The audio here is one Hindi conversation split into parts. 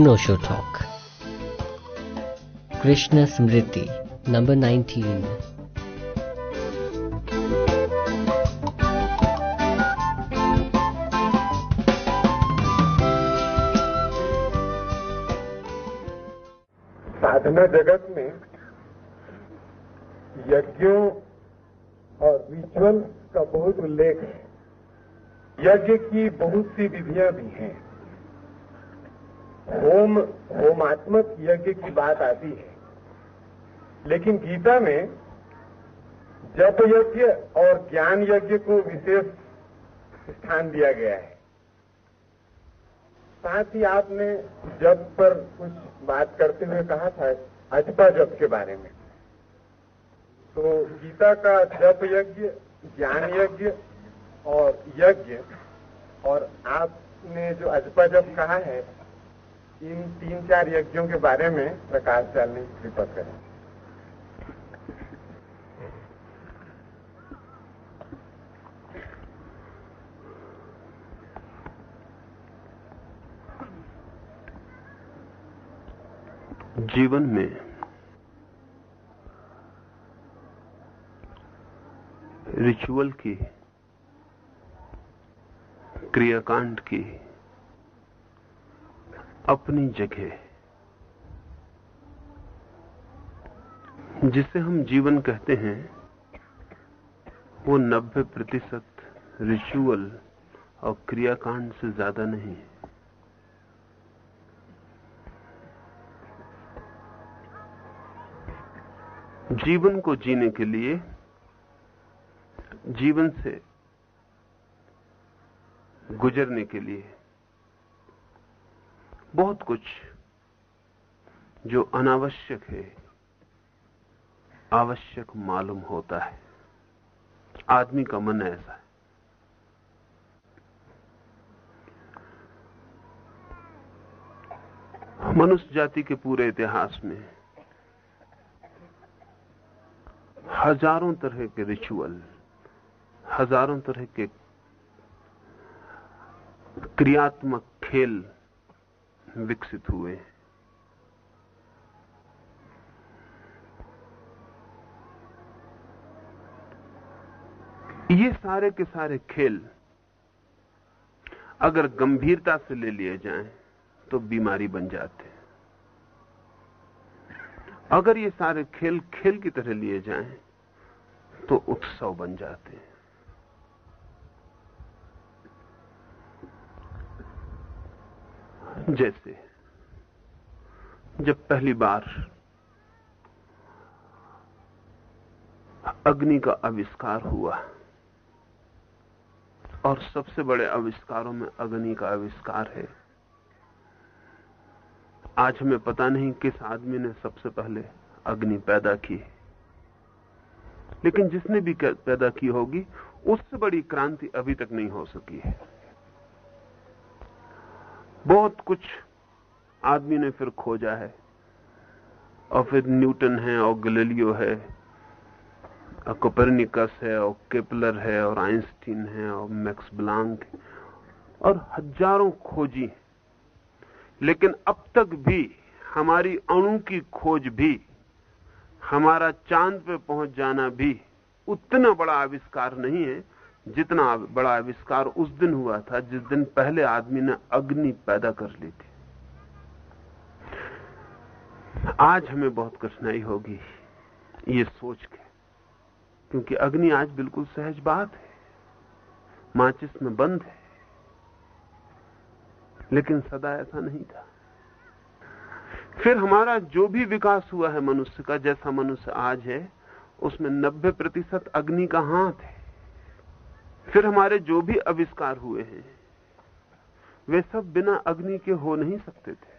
Anosho Talk. Krishna Smriti, number 19. साधना जगत में यज्ञों और रिचुअल का बहुत उल्लेख है यज्ञ की बहुत सी विधियाँ भी हैं होम होमात्मक यज्ञ की बात आती है। लेकिन गीता में जप यज्ञ और ज्ञान यज्ञ को विशेष स्थान दिया गया है। साथ ही आपने जप पर कुछ बात करते हुए कहा था, अजपा जप के बारे में। तो गीता का जप यज्ञ ज्ञान यज्ञ और यज्ञ, और आपने जो अजपा जप कहा है इन तीन, चार यज्ञों के बारे में प्रकाश डालने की कृपा करें। जीवन में रिचुअल की, क्रियाकांड की अपनी जगह। जिसे हम जीवन कहते हैं, वो 90 प्रतिशत रिचुअल और क्रियाकांड से ज़्यादा नहीं है। जीवन को जीने के लिए, जीवन से गुजरने के लिए बहुत कुछ जो अनावश्यक है, आवश्यक मालूम होता है। आदमी का मन ऐसा है। मनुष्य जाति के पूरे इतिहास में हज़ारों तरह के रिचुअल हज़ारों तरह के क्रियात्मक खेल विकसित हुए। ये सारे के सारे खेल अगर गंभीरता से ले लिए जाएँ तो बीमारी बन जाते। हैं अगर ये सारे खेल खेल की तरह लिए जाएँ तो उत्सव बन जाते। हैं जैसे, जब पहली बार अग्नि का आविष्कार हुआ और सबसे बड़े आविष्कारों में अग्नि का आविष्कार है। आज हमें पता नहीं किस आदमी ने सबसे पहले अग्नि पैदा की। लेकिन जिसने भी पैदा की होगी, उससे बड़ी क्रांति अभी तक नहीं हो सकी है। बहुत कुछ आदमी ने फिर खोजा है। और फिर न्यूटन है, और गलेलियो है, और कोपरनिकस है, और केपलर है, और आइंस्टीन है, और मैक्स ब्लांक और हज़ारों खोजी लेकिन अब तक भी हमारी अणु की खोज भी, हमारा चाँद पे पहुँच जाना भी उतना बड़ा आविष्कार नहीं है जितना बड़ा आविष्कार उस दिन हुआ था, जिस दिन पहले आदमी ने अग्नि पैदा कर ली थी। आज हमें बहुत कठिनाई होगी ये सोच के, क्योंकि अग्नि आज बिल्कुल सहज बात है, माचिस में बंद है, लेकिन सदा ऐसा नहीं था। फिर हमारा जो भी विकास हुआ है मनुष्य का, जैसा मनुष्य आज है, उसमें 90 प्रतिशत अग्नि का हाथ है। फिर हमारे जो भी आविष्कार हुए हैं, वे सब बिना अग्नि के हो नहीं सकते थे।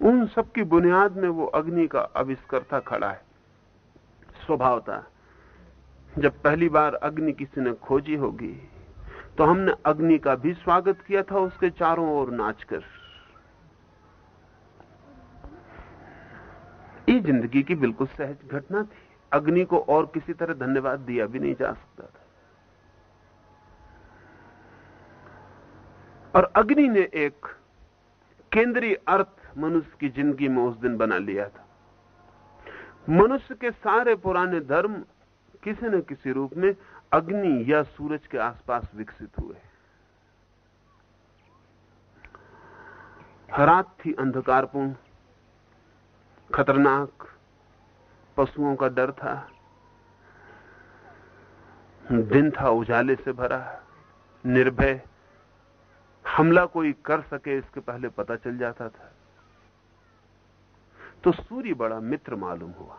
उन सब की बुनियाद में वो अग्नि का आविष्कर्ता खड़ा है। स्वभावता, जब पहली बार अग्नि किसी ने खोजी होगी तो हमने अग्नि का भी स्वागत किया था उसके चारों ओर नाचकर। ये ज़िंदगी की बिल्कुल सहज घटना थी। अग्नि को और किसी तरह धन्यवाद दिया भी नहीं जा सकता था। और अग्नि ने एक केंद्रीय अर्थ मनुष्य की ज़िंदगी में उस दिन बना लिया था। मनुष्य के सारे पुराने धर्म किसी न किसी रूप में अग्नि या सूरज के आसपास विकसित हुए। रात थी अंधकारपूर्ण, खतरनाक पशुओं का डर था। दिन था, उजाले से भरा, निर्भय। हमला कोई कर सके, इसके पहले पता चल जाता था। तो सूर्य बड़ा मित्र मालूम हुआ।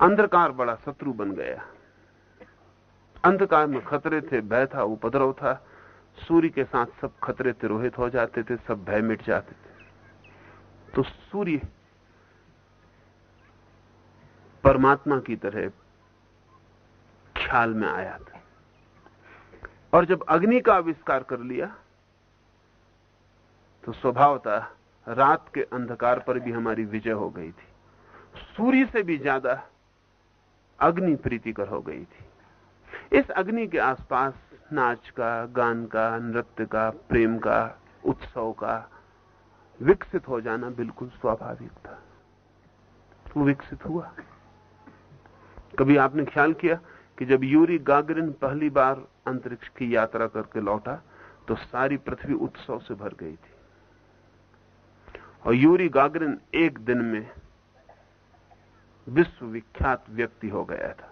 अंधकार बड़ा शत्रु बन गया। अंधकार में खतरे थे, भय था, उपद्रव था। सूर्य के साथ सब खतरे तिरोहित हो जाते थे, सब भय मिट जाते थे। तो सूर्य परमात्मा की तरह ख्याल में आया था। और जब अग्नि का आविष्कार कर लिया तो स्वभाव था रात के अंधकार पर भी हमारी विजय हो गई थी। सूर्य से भी ज़्यादा अग्नि प्रीतिकर हो गई थी। इस अग्नि के आसपास नाच का, गान का, नृत्य का, प्रेम का, उत्सव का विकसित हो जाना बिल्कुल स्वाभाविक था। वो विकसित हुआ। कभी आपने ख्याल किया कि जब यूरी गागरिन पहली बार अंतरिक्ष की यात्रा करके लौटा तो सारी पृथ्वी उत्सव से भर गई थी। और यूरी गागरिन एक दिन में विश्वविख्यात व्यक्ति हो गया था।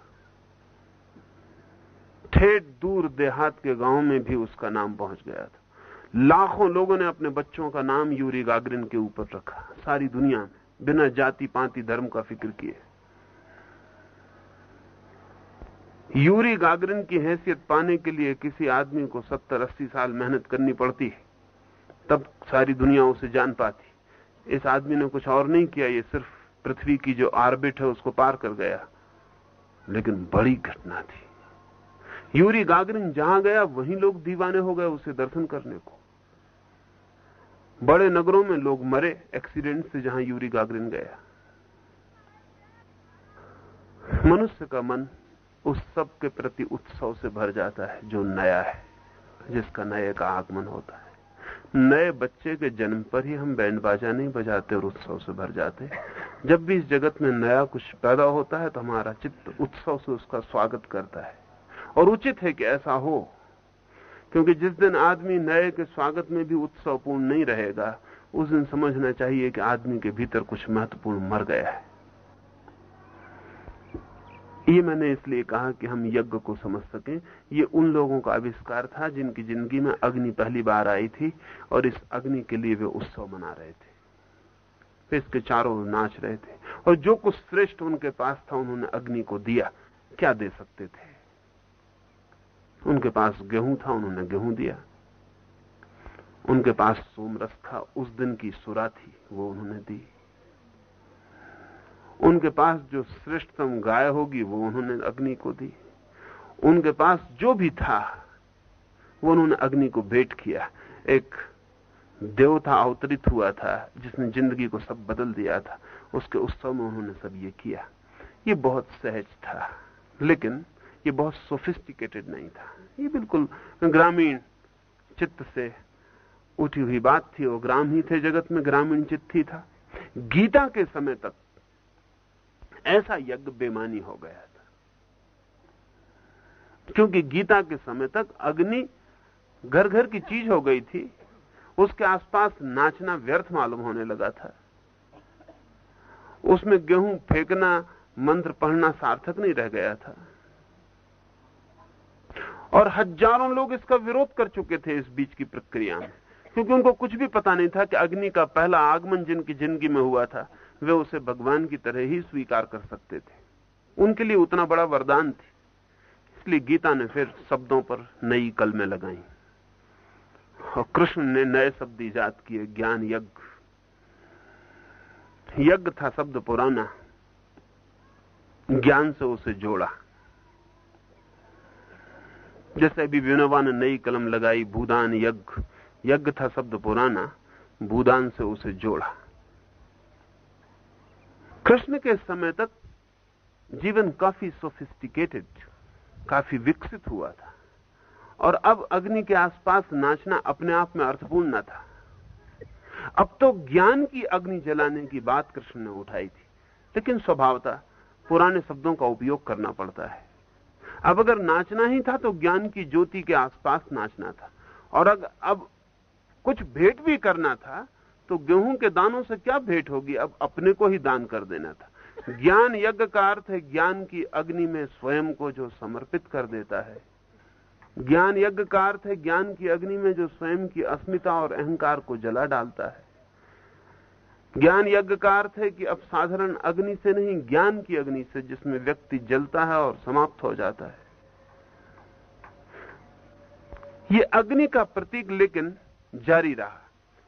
ठेठ दूर देहात के गाँव में भी उसका नाम पहुँच गया था। लाखों लोगों ने अपने बच्चों का नाम यूरी गागरिन के ऊपर रखा। सारी दुनिया में बिना जाति पाति धर्म का फ़िक्र किए। यूरी गागरिन की हैसियत पाने के लिए किसी आदमी को सत्तर अस्सी साल मेहनत करनी पड़ती है, तब सारी दुनिया उसे जान पाती। इस आदमी ने कुछ और नहीं किया, ये सिर्फ़ पृथ्वी की जो आर्बिट है उसको पार कर गया। लेकिन बड़ी घटना थी। यूरी गागरिन जहाँ गया, वहीं लोग दीवाने हो गए उसे दर्शन करने को। बड़े नगरों में लोग मरे एक्सीडेंट से जहाँ यूरी गागरिन गया। मनुष्य का मन उस सब के प्रति उत्सव से भर जाता है, जो नया है, जिसका नए का आगमन होता है। नए बच्चे के जन्म पर ही हम बैंड बाजा नहीं बजाते और उत्सव से भर जाते। जब भी इस जगत में नया कुछ पैदा होता है तो हमारा चित्त उत्सव से उसका स्वागत करता है। और उचित है कि ऐसा हो, क्योंकि जिस दिन आदमी नए के स्वागत में भी उत्सवपूर्ण नहीं रहेगा, उस दिन समझना चाहिए कि आदमी के भीतर कुछ महत्वपूर्ण मर गया है। ये मैंने इसलिए कहा कि हम यज्ञ को समझ सकें। ये उन लोगों का आविष्कार था जिनकी ज़िंदगी में अग्नि पहली बार आई थी और इस अग्नि के लिए वे उत्सव मना रहे थे। वे इसके चारों नाच रहे थे और जो कुछ श्रेष्ठ उनके पास था उन्होंने अग्नि को दिया। क्या दे सकते थे? उनके पास गेहूँ था, उन्होंने गेहूँ दिया। उनके पास सोमरस था, उस दिन की सुरा थी वो उन्होंने दी। उनके पास जो श्रेष्ठतम गाय होगी, वो उन्होंने अग्नि को दी। उनके पास जो भी था, वो उन्होंने अग्नि को भेंट किया। एक देवता अवतरित हुआ था, जिसने ज़िंदगी को सब बदल दिया था। उसके उत्सव में उन्होंने सब ये किया। ये बहुत सहज था, लेकिन ये बहुत सोफिस्टिकेटेड नहीं था। ये बिल्कुल ग्रामीण चित्त से उठी हुई बात थी। वो ग्राम ही थे जगत में, ग्रामीण चित्त ही था। गीता के समय तक ऐसा यज्ञ बेमानी हो गया था। क्योंकि गीता के समय तक अग्नि घर घर की चीज़ हो गई थी, उसके आसपास नाचना व्यर्थ मालूम होने लगा था। उसमें गेहूँ फेंकना, मंत्र पढ़ना सार्थक नहीं रह गया था। और हज़ारों लोग इसका विरोध कर चुके थे इस बीच की प्रक्रिया में, क्योंकि उनको कुछ भी पता नहीं था कि अग्नि का पहला आगमन जिनकी ज़िंदगी में हुआ था वे उसे भगवान की तरह ही स्वीकार कर सकते थे। उनके लिए उतना बड़ा वरदान थी। इसलिए गीता ने फिर शब्दों पर नई कलमें लगाई। और कृष्ण ने नए शब्द ईजाद किए, ज्ञान यज्ञ। यज्ञ था शब्द पुराना। ज्ञान से उसे जोड़ा। जैसे अभी विनोबा ने नई कलम लगाई, भूदान यज्ञ। यज्ञ था शब्द पुराना, भूदान से उसे जोड़ा। कृष्ण के समय तक जीवन काफ़ी सोफिस्टिकेटेड काफ़ी विकसित हुआ था। और अब अग्नि के आसपास नाचना अपने आप में अर्थपूर्ण न था। अब तो ज्ञान की अग्नि जलाने की बात कृष्ण ने उठाई थी, लेकिन स्वभावता पुराने शब्दों का उपयोग करना पड़ता है। अब अगर नाचना ही था तो ज्ञान की ज्योति के आसपास नाचना था। और अगर अब कुछ भेंट भी करना था तो गेहूँ के दानों से क्या भेंट होगी? अब अपने को ही दान कर देना था। ज्ञान यज्ञ का अर्थ है ज्ञान की अग्नि में स्वयं को जो समर्पित कर देता है। ज्ञान यज्ञ का अर्थ है ज्ञान की अग्नि में जो स्वयं की अस्मिता और अहंकार को जला डालता है। ज्ञान यज्ञ का अर्थ है कि अब साधारण अग्नि से नहीं, ज्ञान की अग्नि से, जिसमें व्यक्ति जलता है और समाप्त हो जाता है। ये अग्नि का प्रतीक लेकिन जारी रहा।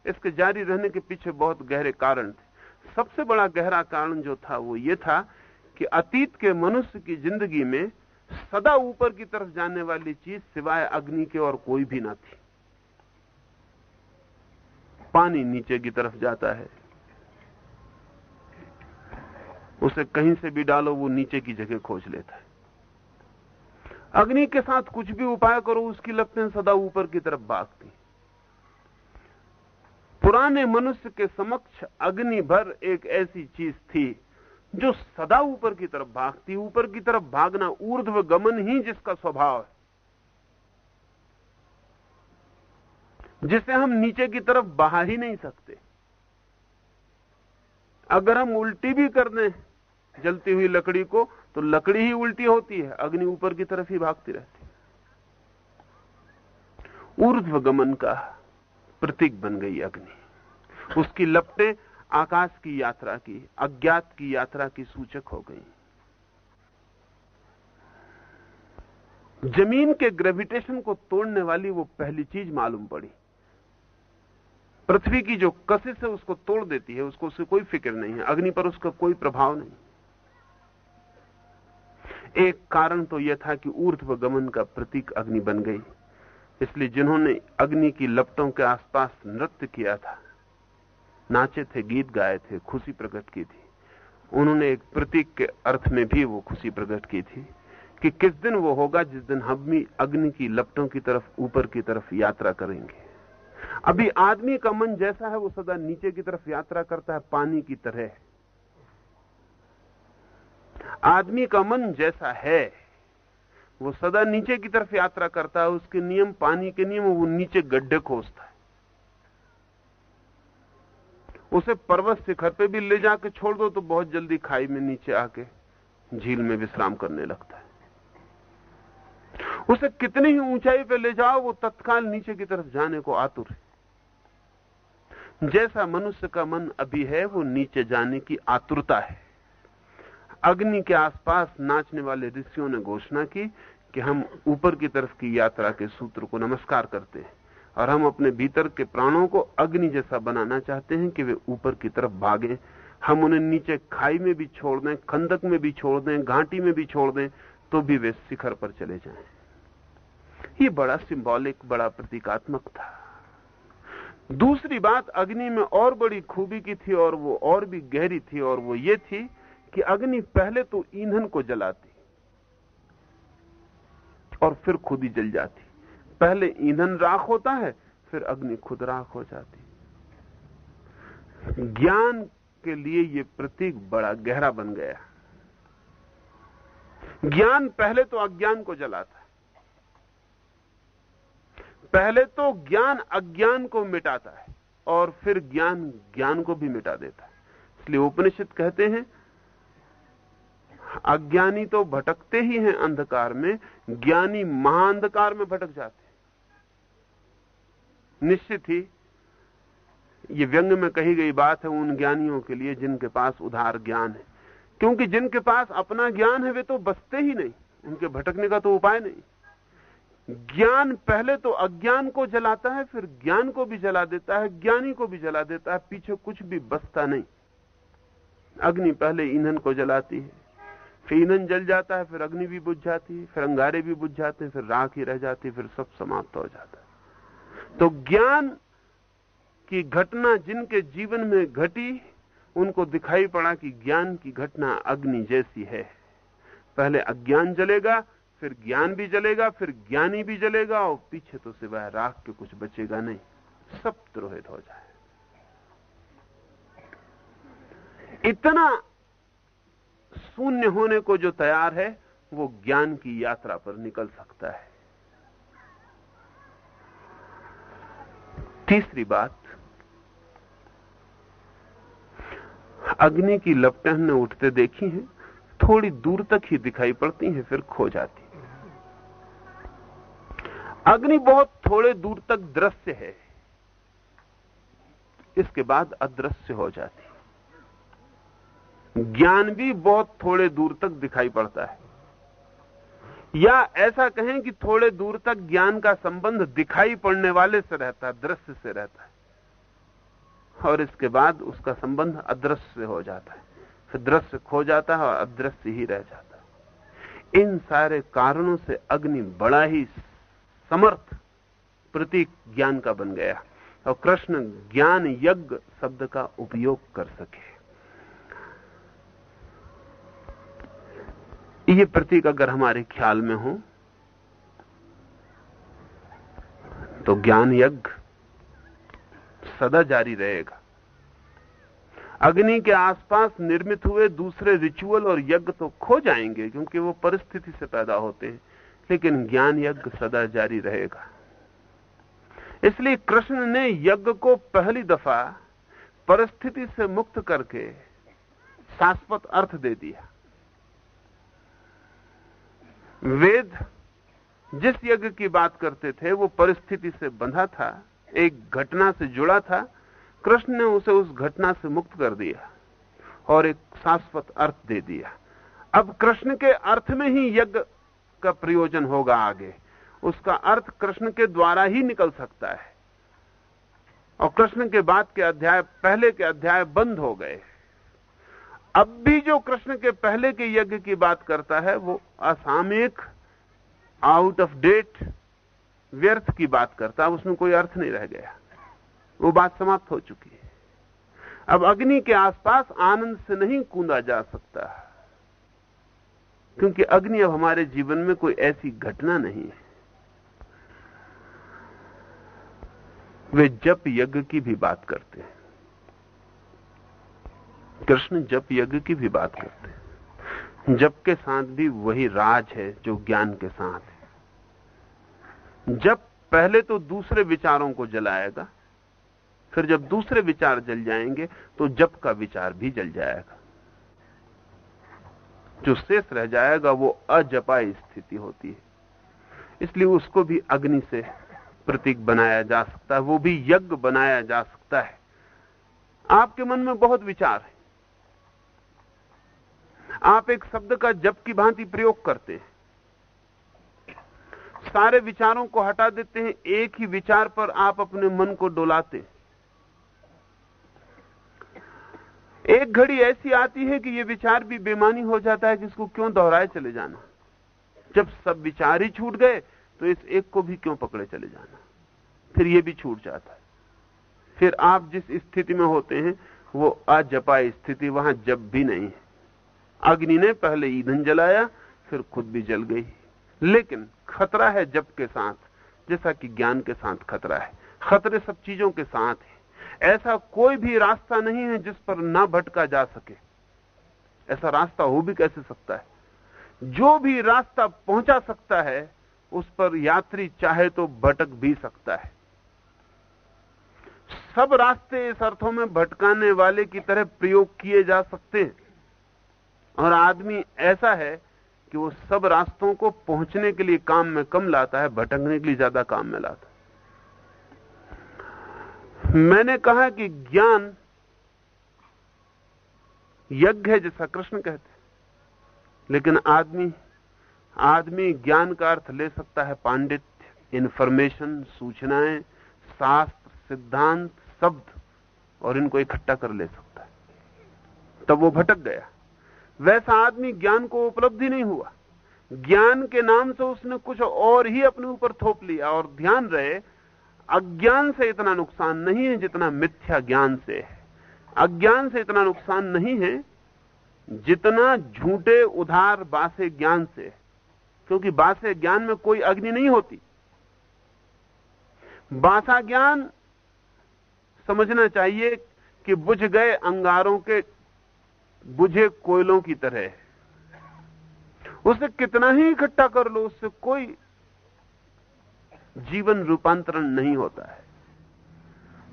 इसके जारी रहने के पीछे बहुत गहरे कारण थे। सबसे बड़ा गहरा कारण जो था, वो ये था कि अतीत के मनुष्य की ज़िंदगी में सदा ऊपर की तरफ़ जाने वाली चीज़ सिवाय अग्नि के और कोई भी ना थी। पानी नीचे की तरफ़ जाता है। उसे कहीं से भी डालो, वो नीचे की जगह खोज लेता है। अग्नि के साथ कुछ भी उपाय करो, उसकी लपटें सदा ऊपर की तरफ़ भागती पुराने मनुष्य के समक्ष अग्नि भर एक ऐसी चीज़ थी, जो सदा ऊपर की तरफ़ भागती, ऊपर की तरफ़ भागना ऊर्ध्व गमन ही जिसका स्वभाव है। जिसे हम नीचे की तरफ़ बहा ही नहीं सकते। अगर हम उल्टी भी कर दें जलती हुई लकड़ी को तो लकड़ी ही उल्टी होती है, अग्नि ऊपर की तरफ़ ही भागती रहती है। ऊर्ध्व गमन का प्रतीक बन गई अग्नि। उसकी लपटें आकाश की यात्रा की, अज्ञात की यात्रा की सूचक हो गई। ज़मीन के ग्रेविटेशन को तोड़ने वाली वो पहली चीज़ मालूम पड़ी। पृथ्वी की जो कशिश है, उसको तोड़ देती है, उसको उससे कोई फ़िक्र नहीं है। अग्नि पर उसका कोई प्रभाव नहीं। एक कारण तो यह था कि ऊर्ध्व गमन का प्रतीक अग्नि बन गई। इसलिए जिन्होंने अग्नि की लपटों के आसपास नृत्य किया था, नाचे थे, गीत गाए थे, खुशी प्रकट की थी। उन्होंने एक प्रतीक के अर्थ में भी वो खुशी प्रकट की थी कि किस दिन वो होगा जिस दिन हम भी अग्नि की लपटों की तरफ़, ऊपर की तरफ़ यात्रा करेंगे। अभी आदमी का मन जैसा है, वो सदा नीचे की तरफ़ यात्रा करता है, पानी की तरह। आदमी का मन जैसा है वो सदा नीचे की तरफ़ यात्रा करता है, उसके नियम, पानी के नियम, वो नीचे गड्ढे खोजता है। उसे पर्वत शिखर पे भी ले जाके छोड़ दो तो बहुत जल्दी खाई में नीचे आके झील में विश्राम करने लगता है। उसे कितनी ही ऊंचाई पे ले जाओ, वो तत्काल नीचे की तरफ़ जाने को आतुर है। जैसा मनुष्य का मन अभी है, वो नीचे जाने की आतुरता है। अग्नि के आसपास नाचने वाले ऋषियों ने घोषणा की कि हम ऊपर की तरफ़ की यात्रा के सूत्र को नमस्कार करते हैं और हम अपने भीतर के प्राणों को अग्नि जैसा बनाना चाहते हैं कि वे ऊपर की तरफ़ भागे। हम उन्हें नीचे खाई में भी छोड़ दें, खंदक में भी छोड़ दें, घाटी में भी छोड़ दें तो भी वे शिखर पर चले जाएँ। ये बड़ा सिंबॉलिक बड़ा प्रतीकात्मक था। दूसरी बात, अग्नि में और बड़ी खूबी की थी और वो और भी गहरी थी और वो ये थी कि अग्नि पहले तो ईंधन को जलाती और फिर खुद ही जल जाती। पहले ईंधन राख होता है, फिर अग्नि खुद राख हो जाती। ज्ञान के लिए यह प्रतीक बड़ा गहरा बन गया। ज्ञान पहले तो अज्ञान को जलाता है। पहले तो ज्ञान अज्ञान को मिटाता है और फिर ज्ञान ज्ञान को भी मिटा देता है। इसलिए उपनिषद कहते हैं अज्ञानी तो भटकते ही हैं अंधकार में, ज्ञानी महाअंधकार में भटक जाते निश्चित ही, ये व्यंग में कही गई बात है उन ज्ञानियों के लिए जिनके पास उधार ज्ञान है। क्योंकि जिनके पास अपना ज्ञान है, वे तो बसते ही नहीं। उनके भटकने का तो उपाय नहीं। ज्ञान पहले तो अज्ञान को जलाता है, फिर ज्ञान को भी जला देता है, ज्ञानी को भी जला देता है, पीछे कुछ भी बसता नहीं। अग्नि पहले ईंधन को जलाती है। फिर ईंधन जल जाता है, फिर अग्नि भी बुझ जाती है, फिर अंगारे भी बुझ जाते हैं, फिर राख ही रह जाती है, फिर सब समाप्त हो जाता है। तो ज्ञान की घटना जिनके जीवन में घटी, उनको दिखाई पड़ा कि ज्ञान की घटना अग्नि जैसी है। पहले अज्ञान जलेगा, फिर ज्ञान भी जलेगा, फिर ज्ञानी भी जलेगा, और पीछे तो सिवाय राख के कुछ बचेगा नहीं। सब द्रोहित हो जाए। इतना शून्य होने को जो तैयार है, वो ज्ञान की यात्रा पर निकल सकता है। तीसरी बात, अग्नि की लपटें हमने उठते देखी हैं, थोड़ी दूर तक ही दिखाई पड़ती हैं, फिर खो जाती है। अग्नि बहुत थोड़े दूर तक दृश्य है, इसके बाद अदृश्य हो जाती ज्ञान भी बहुत थोड़े दूर तक दिखाई पड़ता है। या ऐसा कहें कि थोड़े दूर तक ज्ञान का संबंध दिखाई पड़ने वाले से रहता है, दृश्य से रहता है। और इसके बाद उसका संबंध अदृश्य से हो जाता है। फिर दृश्य खो जाता है और अदृश्य ही रह जाता है। इन सारे कारणों से अग्नि बड़ा ही समर्थ प्रतीक ज्ञान का बन गया। और कृष्ण ज्ञान यज्ञ शब्द का उपयोग कर सके। ये प्रतीक अगर हमारे ख्याल में हो तो ज्ञान यज्ञ सदा जारी रहेगा। अग्नि के आसपास निर्मित हुए दूसरे रिचुअल और यज्ञ तो खो जाएँगे, क्योंकि वो परिस्थिति से पैदा होते हैं, लेकिन ज्ञान यज्ञ सदा जारी रहेगा। इसलिए कृष्ण ने यज्ञ को पहली दफ़ा परिस्थिति से मुक्त करके शाश्वत अर्थ दे दिया। वेद जिस यज्ञ की बात करते थे, वो परिस्थिति से बंधा था, एक घटना से जुड़ा था। कृष्ण ने उसे उस घटना से मुक्त कर दिया और एक शाश्वत अर्थ दे दिया। अब कृष्ण के अर्थ में ही यज्ञ का प्रयोजन होगा आगे। उसका अर्थ कृष्ण के द्वारा ही निकल सकता है। और कृष्ण के बाद के अध्याय, पहले के अध्याय बंद हो गए अब भी जो कृष्ण के पहले के यज्ञ की बात करता है, वो असामयिक आउट ऑफ़ डेट व्यर्थ की बात करता है। उसमें कोई अर्थ नहीं रह गया। वो बात समाप्त हो चुकी है। अब अग्नि के आसपास आनंद से नहीं कूदा जा सकता। क्योंकि अग्नि अब हमारे जीवन में कोई ऐसी घटना नहीं है। वे जप यज्ञ की भी बात करते हैं। कृष्ण जप यज्ञ की भी बात करते हैं। जप के साथ भी वही राज है जो ज्ञान के साथ है। जब पहले तो दूसरे विचारों को जलाएगा, फिर जब दूसरे विचार जल जाएँगे तो जप का विचार भी जल जाएगा। जो शेष रह जाएगा, वो अजपाई स्थिति होती है। इसलिए उसको भी अग्नि से प्रतीक बनाया जा सकता है, वो भी यज्ञ बनाया जा सकता है। आपके मन में बहुत विचार है। आप एक शब्द का जप की भांति प्रयोग करते हैं। सारे विचारों को हटा देते हैं, एक ही विचार पर आप अपने मन को डोलाते एक घड़ी ऐसी आती है कि यह विचार भी बेमानी हो जाता है कि इसको क्यों दोहराए चले जाना। जब सब विचार ही छूट गए तो इस एक को भी क्यों पकड़े चले जाना? फिर यह भी छूट जाता है। फिर आप जिस स्थिति में होते हैं, वो अजपा स्थिति, वहाँ जब भी नहीं है। अग्नि ने पहले ईंधन जलाया, फिर खुद भी जल गई। लेकिन खतरा है जब के साथ, जैसा कि ज्ञान के साथ खतरा है। खतरे सब चीज़ों के साथ है। ऐसा कोई भी रास्ता नहीं है जिस पर ना भटका जा सके। ऐसा रास्ता हो भी कैसे सकता है? जो भी रास्ता पहुँचा सकता है, उस पर यात्री चाहे तो भटक भी सकता है। सब रास्ते इस अर्थों में भटकाने वाले की तरह प्रयोग किए जा सकते हैं। और आदमी ऐसा है कि वो सब रास्तों को पहुँचने के लिए काम में कम लाता है, भटकने के लिए ज़्यादा काम में लाता है। मैंने कहा कि ज्ञान यज्ञ है जैसा कृष्ण कहते लेकिन आदमी आदमी ज्ञान का अर्थ ले सकता है पांडित्य इंफॉर्मेशन सूचनाएँ, शास्त्र, सिद्धांत, शब्द, और इनको इकट्ठा कर ले सकता है। तब वो भटक गया। वैसा आदमी ज्ञान को उपलब्धि नहीं हुआ। ज्ञान के नाम से उसने कुछ और ही अपने ऊपर थोप लिया और ध्यान रहे, अज्ञान से इतना नुकसान नहीं है जितना मिथ्या ज्ञान से है। अज्ञान से इतना नुकसान नहीं है जितना झूठे, उधार, बासे ज्ञान से है। क्योंकि बासे ज्ञान में कोई अग्नि नहीं होती। बासा ज्ञान समझना चाहिए कि बुझ गए अंगारों के बुझे कोयलों की तरह है। उसे कितना ही इकट्ठा कर लो, उससे कोई जीवन रूपांतरण नहीं होता है।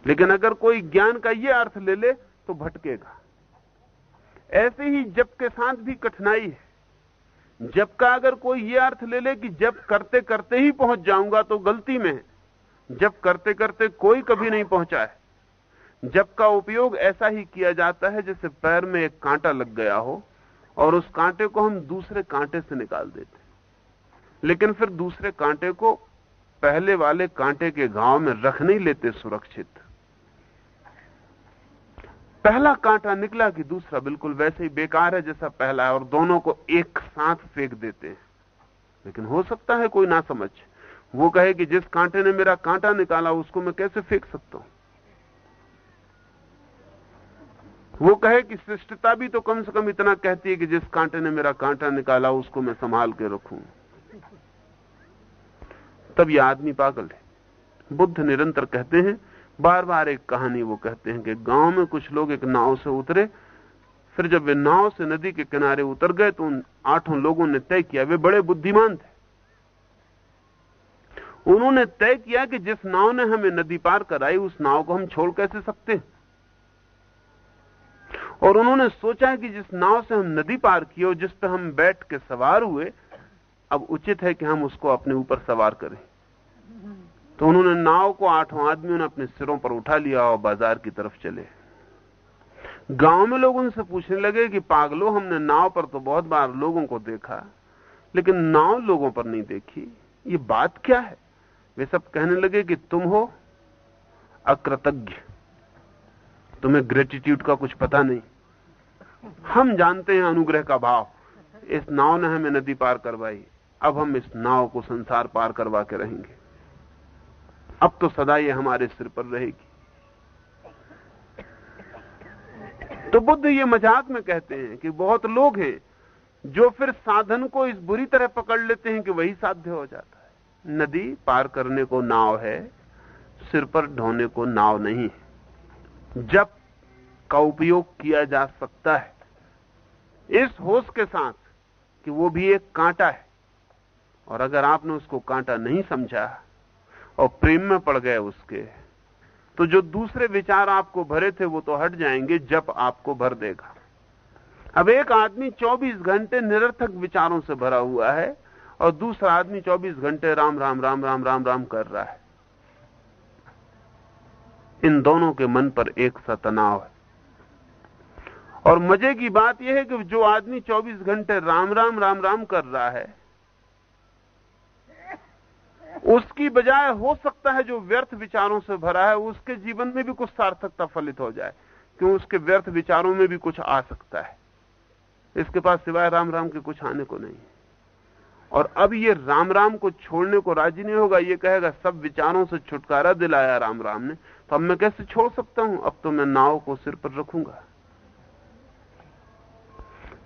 लेकिन अगर कोई ज्ञान का यह अर्थ ले ले तो भटकेगा। ऐसे ही जब के साथ भी कठिनाई है। जब का अगर कोई यह अर्थ ले ले कि जब करते करते ही पहुँच जाऊँगा तो गलती में है। जब करते करते कोई कभी नहीं पहुँचा है। जब का उपयोग ऐसा ही किया जाता है जैसे पैर में एक कांटा लग गया हो और उस कांटे को हम दूसरे कांटे से निकाल देते लेकिन फिर दूसरे कांटे को पहले वाले कांटे के गाँव में रख नहीं लेते सुरक्षित। पहला कांटा निकला कि दूसरा बिल्कुल वैसे ही बेकार है जैसा पहला है और दोनों को एक साथ फेंक देते हैं। लेकिन हो सकता है कोई ना समझ। वो कहे कि जिस कांटे ने मेरा कांटा निकाला, उसको मैं कैसे फेंक सकता हूँ? वो कहे कि शिष्टता भी तो कम से कम इतना कहती है कि जिस कांटे ने मेरा कांटा निकाला, उसको मैं संभाल के रखूँ। तब यह आदमी पागल है। बुद्ध निरंतर कहते हैं बार बार एक कहानी वो कहते हैं कि गाँव में कुछ लोग एक नाव से उतरे। फिर जब वे नाव से नदी के किनारे उतर गए तो उन आठों लोगों ने तय किया, वे बड़े बुद्धिमान थे। उन्होंने तय किया कि जिस नाव ने हमें नदी पार कराई, उस नाव को हम छोड़ कैसे सकते हैं? और उन्होंने सोचा कि जिस नाव से हम नदी पार किए और जिस पर हम बैठ के सवार हुए, अब उचित है कि हम उसको अपने ऊपर सवार करें। तो उन्होंने नाव को आठों आदमियों ने अपने सिरों पर उठा लिया और बाज़ार की तरफ़ चले। गाँव में लोग उनसे पूछने लगे कि, पागलो, हमने नाव पर तो बहुत बार लोगों को देखा, लेकिन नाव लोगों पर नहीं देखी। ये बात क्या है? वे सब कहने लगे कि, तुम हो अकृतज्ञ। तुम्हें ग्रेटिट्यूड का कुछ पता नहीं। हम जानते हैं अनुग्रह का भाव। इस नाव ने हमें नदी पार करवाई। अब हम इस नाव को संसार पार करवा के रहेंगे। अब तो सदा ये हमारे सिर पर रहेगी। तो बुद्ध ये मज़ाक में कहते हैं कि बहुत लोग हैं जो फिर साधन को इस बुरी तरह पकड़ लेते हैं कि वही साध्य हो जाता है। नदी पार करने को नाव है, सिर पर ढोने को नाव नहीं है। जब का उपयोग किया जा सकता है। इस होश के साथ कि वो भी एक कांटा है। और अगर आपने उसको कांटा नहीं समझा और प्रेम में पड़ गए उसके तो जो दूसरे विचार आपको भरे थे वो तो हट जाएँगे, जब आपको भर देगा। अब एक आदमी 24 घंटे निरर्थक विचारों से भरा हुआ है और दूसरा आदमी 24 घंटे राम राम राम राम राम राम कर रहा है। इन दोनों के मन पर एक सा तनाव है। और मज़े की बात यह है कि जो आदमी 24 घंटे राम राम राम राम कर रहा है, उसकी बजाय हो सकता है जो व्यर्थ विचारों से भरा है, उसके जीवन में भी कुछ सार्थकता फलित हो जाए, क्यों उसके व्यर्थ विचारों में भी कुछ आ सकता है। इसके पास सिवाय राम राम के कुछ आने को नहीं। और अब ये राम राम को छोड़ने को राज़ी नहीं होगा, ये कहेगा, सब विचारों से छुटकारा दिलाया राम राम ने तो अब मैं कैसे छोड़ सकता हूँ? अब तो मैं नाव को सिर पर रखूँगा।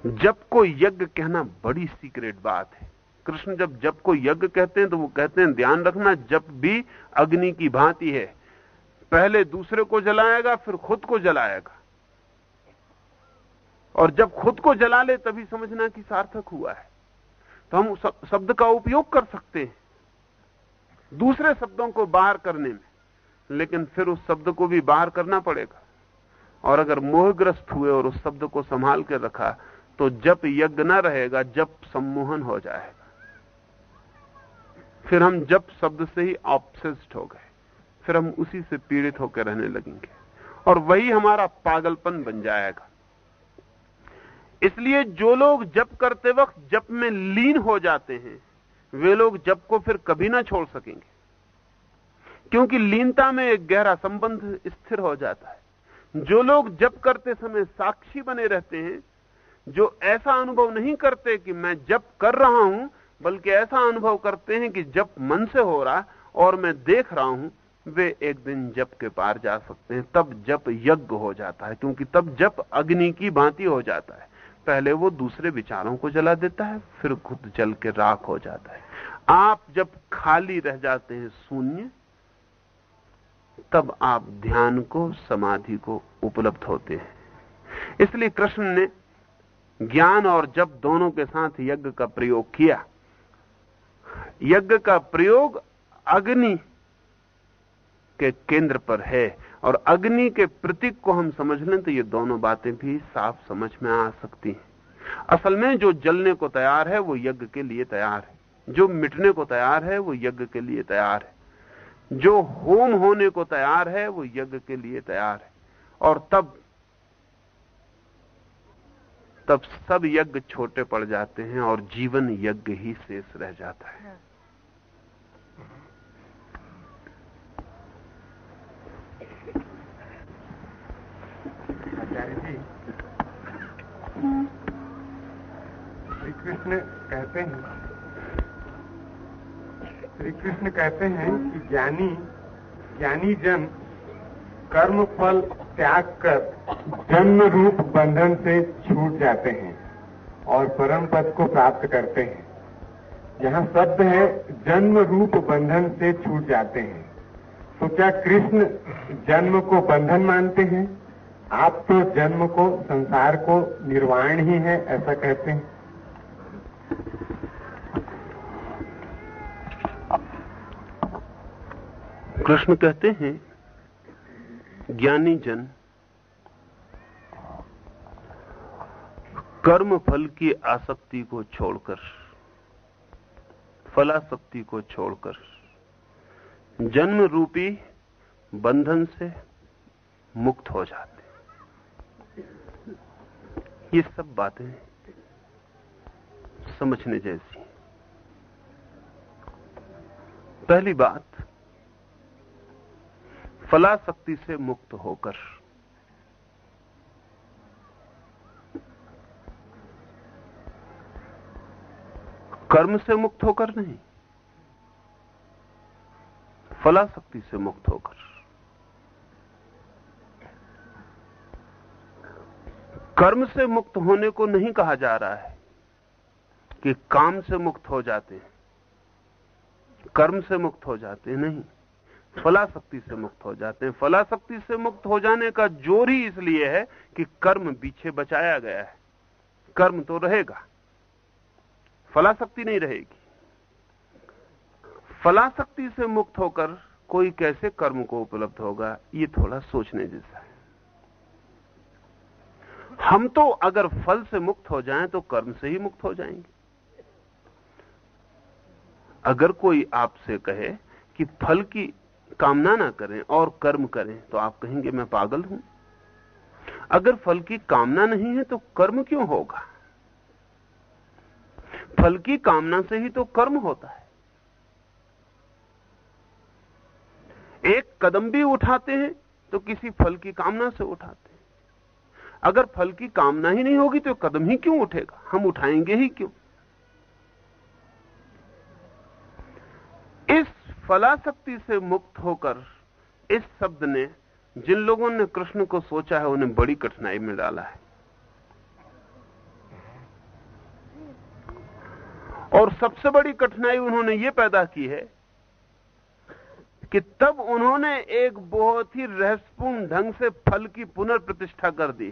जब को यज्ञ कहना बड़ी सीक्रेट बात है। कृष्ण जब जब को यज्ञ कहते हैं तो वो कहते हैं, ध्यान रखना, जब भी अग्नि की भांति है, पहले दूसरे को जलाएगा, फिर खुद को जलाएगा। और जब खुद को जला ले, तभी समझना कि सार्थक हुआ है। तो हम शब्द का उपयोग कर सकते हैं, दूसरे शब्दों को बाहर करने में, लेकिन फिर उस शब्द को भी बाहर करना पड़ेगा। और अगर मोहग्रस्त हुए और उस शब्द को संभाल कर रखा तो जब यज्ञ न रहेगा जब सम्मोहन हो जाएगा। फिर हम जब शब्द से ही ऑप्सेस्ड हो गए। फिर हम उसी से पीड़ित होकर रहने लगेंगे। और वही हमारा पागलपन बन जाएगा। इसलिए जो लोग जप करते वक्त जप में लीन हो जाते हैं, वे लोग जप को फिर कभी ना छोड़ सकेंगे। क्योंकि लीनता में एक गहरा संबंध स्थिर हो जाता है। जो लोग जप करते समय साक्षी बने रहते हैं जो ऐसा अनुभव नहीं करते कि मैं जप कर रहा हूँ, बल्कि ऐसा अनुभव करते हैं कि जप मन से हो रहा और मैं देख रहा हूँ, वे एक दिन जप के पार जा सकते हैं। तब जप यज्ञ हो जाता है, क्योंकि तब जप अग्नि की भांति हो जाता है। पहले वो दूसरे विचारों को जला देता है, फिर खुद जल के राख हो जाता है। आप जब खाली रह जाते हैं शून्य, तब आप ध्यान को, समाधि को उपलब्ध होते हैं। इसलिए कृष्ण ने ज्ञान और जब दोनों के साथ यज्ञ का प्रयोग किया। यज्ञ का प्रयोग अग्नि के केंद्र पर है और अग्नि के प्रतीक को हम समझ लें तो ये दोनों बातें भी साफ़ समझ में आ सकती हैं। असल में जो जलने को तैयार है वो यज्ञ के लिए तैयार है। जो मिटने को तैयार है वो यज्ञ के लिए तैयार है। जो होम होने को तैयार है वो यज्ञ के लिए तैयार है। और तब तब सब यज्ञ छोटे पड़ जाते हैं और जीवन यज्ञ ही शेष रह जाता है। श्री कृष्ण कहते हैं श्री कृष्ण कहते हैं कि ज्ञानी ज्ञानी जन कर्म फल त्याग कर जन्म रूप बंधन से छूट जाते हैं और परम पद को प्राप्त करते हैं। यहाँ शब्द है, जन्म रूप बंधन से छूट जाते हैं। तो क्या कृष्ण जन्म को बंधन मानते हैं? आप तो जन्म को, संसार को निर्वाण ही है, ऐसा कहते हैं। कृष्ण कहते हैं ज्ञानी जन, कर्म फल की आसक्ति को छोड़कर, फलासक्ति को छोड़कर, जन्म रूपी बंधन से मुक्त हो जाते ये सब बातें समझने जैसी पहली बात फलाशक्ति से मुक्त होकर। कर्म से मुक्त होकर नहीं फलाशक्ति से मुक्त होकर। कर्म से मुक्त होने को नहीं कहा जा रहा है कि काम से मुक्त हो जाते हैं। कर्म से मुक्त हो जाते हैं नहीं। फलाशक्ति से मुक्त हो जाते हैं। फलाशक्ति से मुक्त हो जाने का ज़ोर ही इसलिए है कि कर्म पीछे बचाया गया है। कर्म तो रहेगा। फलाशक्ति नहीं रहेगी। फलाशक्ति से मुक्त होकर कोई कैसे कर्म को उपलब्ध होगा, ये थोड़ा सोचने जैसा है। हम तो अगर फल से मुक्त हो जाएँ तो कर्म से ही मुक्त हो जाएँगे। अगर कोई आपसे कहे कि फल की कामना ना करें और कर्म करें तो आप कहेंगे, मैं पागल हूँ। अगर फल की कामना नहीं है तो कर्म क्यों होगा? फल की कामना से ही तो कर्म होता है। एक कदम भी उठाते हैं तो किसी फल की कामना से उठाते हैं। अगर फल की कामना ही नहीं होगी तो कदम ही क्यों उठेगा? हम उठाएँगे ही क्यों इस फलाशक्ति से मुक्त होकर इस शब्द ने जिन लोगों ने कृष्ण को सोचा है, उन्हें बड़ी कठिनाई में डाला है। और सबसे बड़ी कठिनाई उन्होंने यह पैदा की है कि तब उन्होंने एक बहुत ही रहस्यपूर्ण ढंग से फल की पुनर्प्रतिष्ठा कर दी।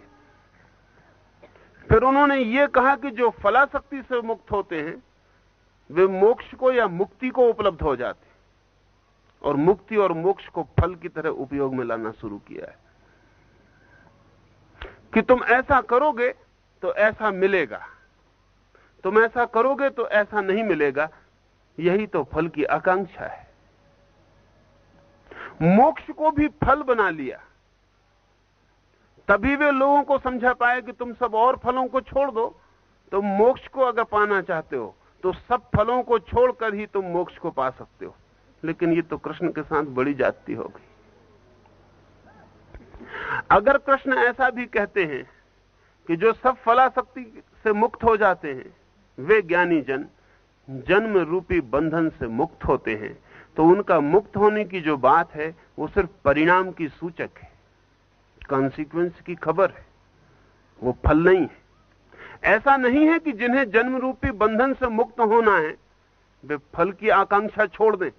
फिर उन्होंने ये कहा कि जो फलाशक्ति से मुक्त होते हैं, वे मोक्ष को या मुक्ति को उपलब्ध हो जाते और मुक्ति और मोक्ष को फल की तरह उपयोग में लाना शुरू किया है। कि तुम ऐसा करोगे तो ऐसा मिलेगा। तुम ऐसा करोगे तो ऐसा नहीं मिलेगा। यही तो फल की आकांक्षा है। मोक्ष को भी फल बना लिया। तभी वे लोगों को समझा पाए कि तुम सब और फलों को छोड़ दो। तो मोक्ष को अगर पाना चाहते हो तो सब फलों को छोड़कर ही तुम मोक्ष को पा सकते हो। लेकिन ये तो कृष्ण के साथ बड़ी जाति हो गई। अगर कृष्ण ऐसा भी कहते हैं कि जो सब फलाशक्ति से मुक्त हो जाते हैं, वे ज्ञानी जन, जन्म रूपी बंधन से मुक्त होते हैं तो उनका मुक्त होने की जो बात है, वो सिर्फ़ परिणाम की सूचक है। कॉन्सिक्वेंस की खबर है। वो फल नहीं है। ऐसा नहीं है कि जिन्हें जन्म रूपी बंधन से मुक्त होना है, वे फल की आकांक्षा छोड़ दें।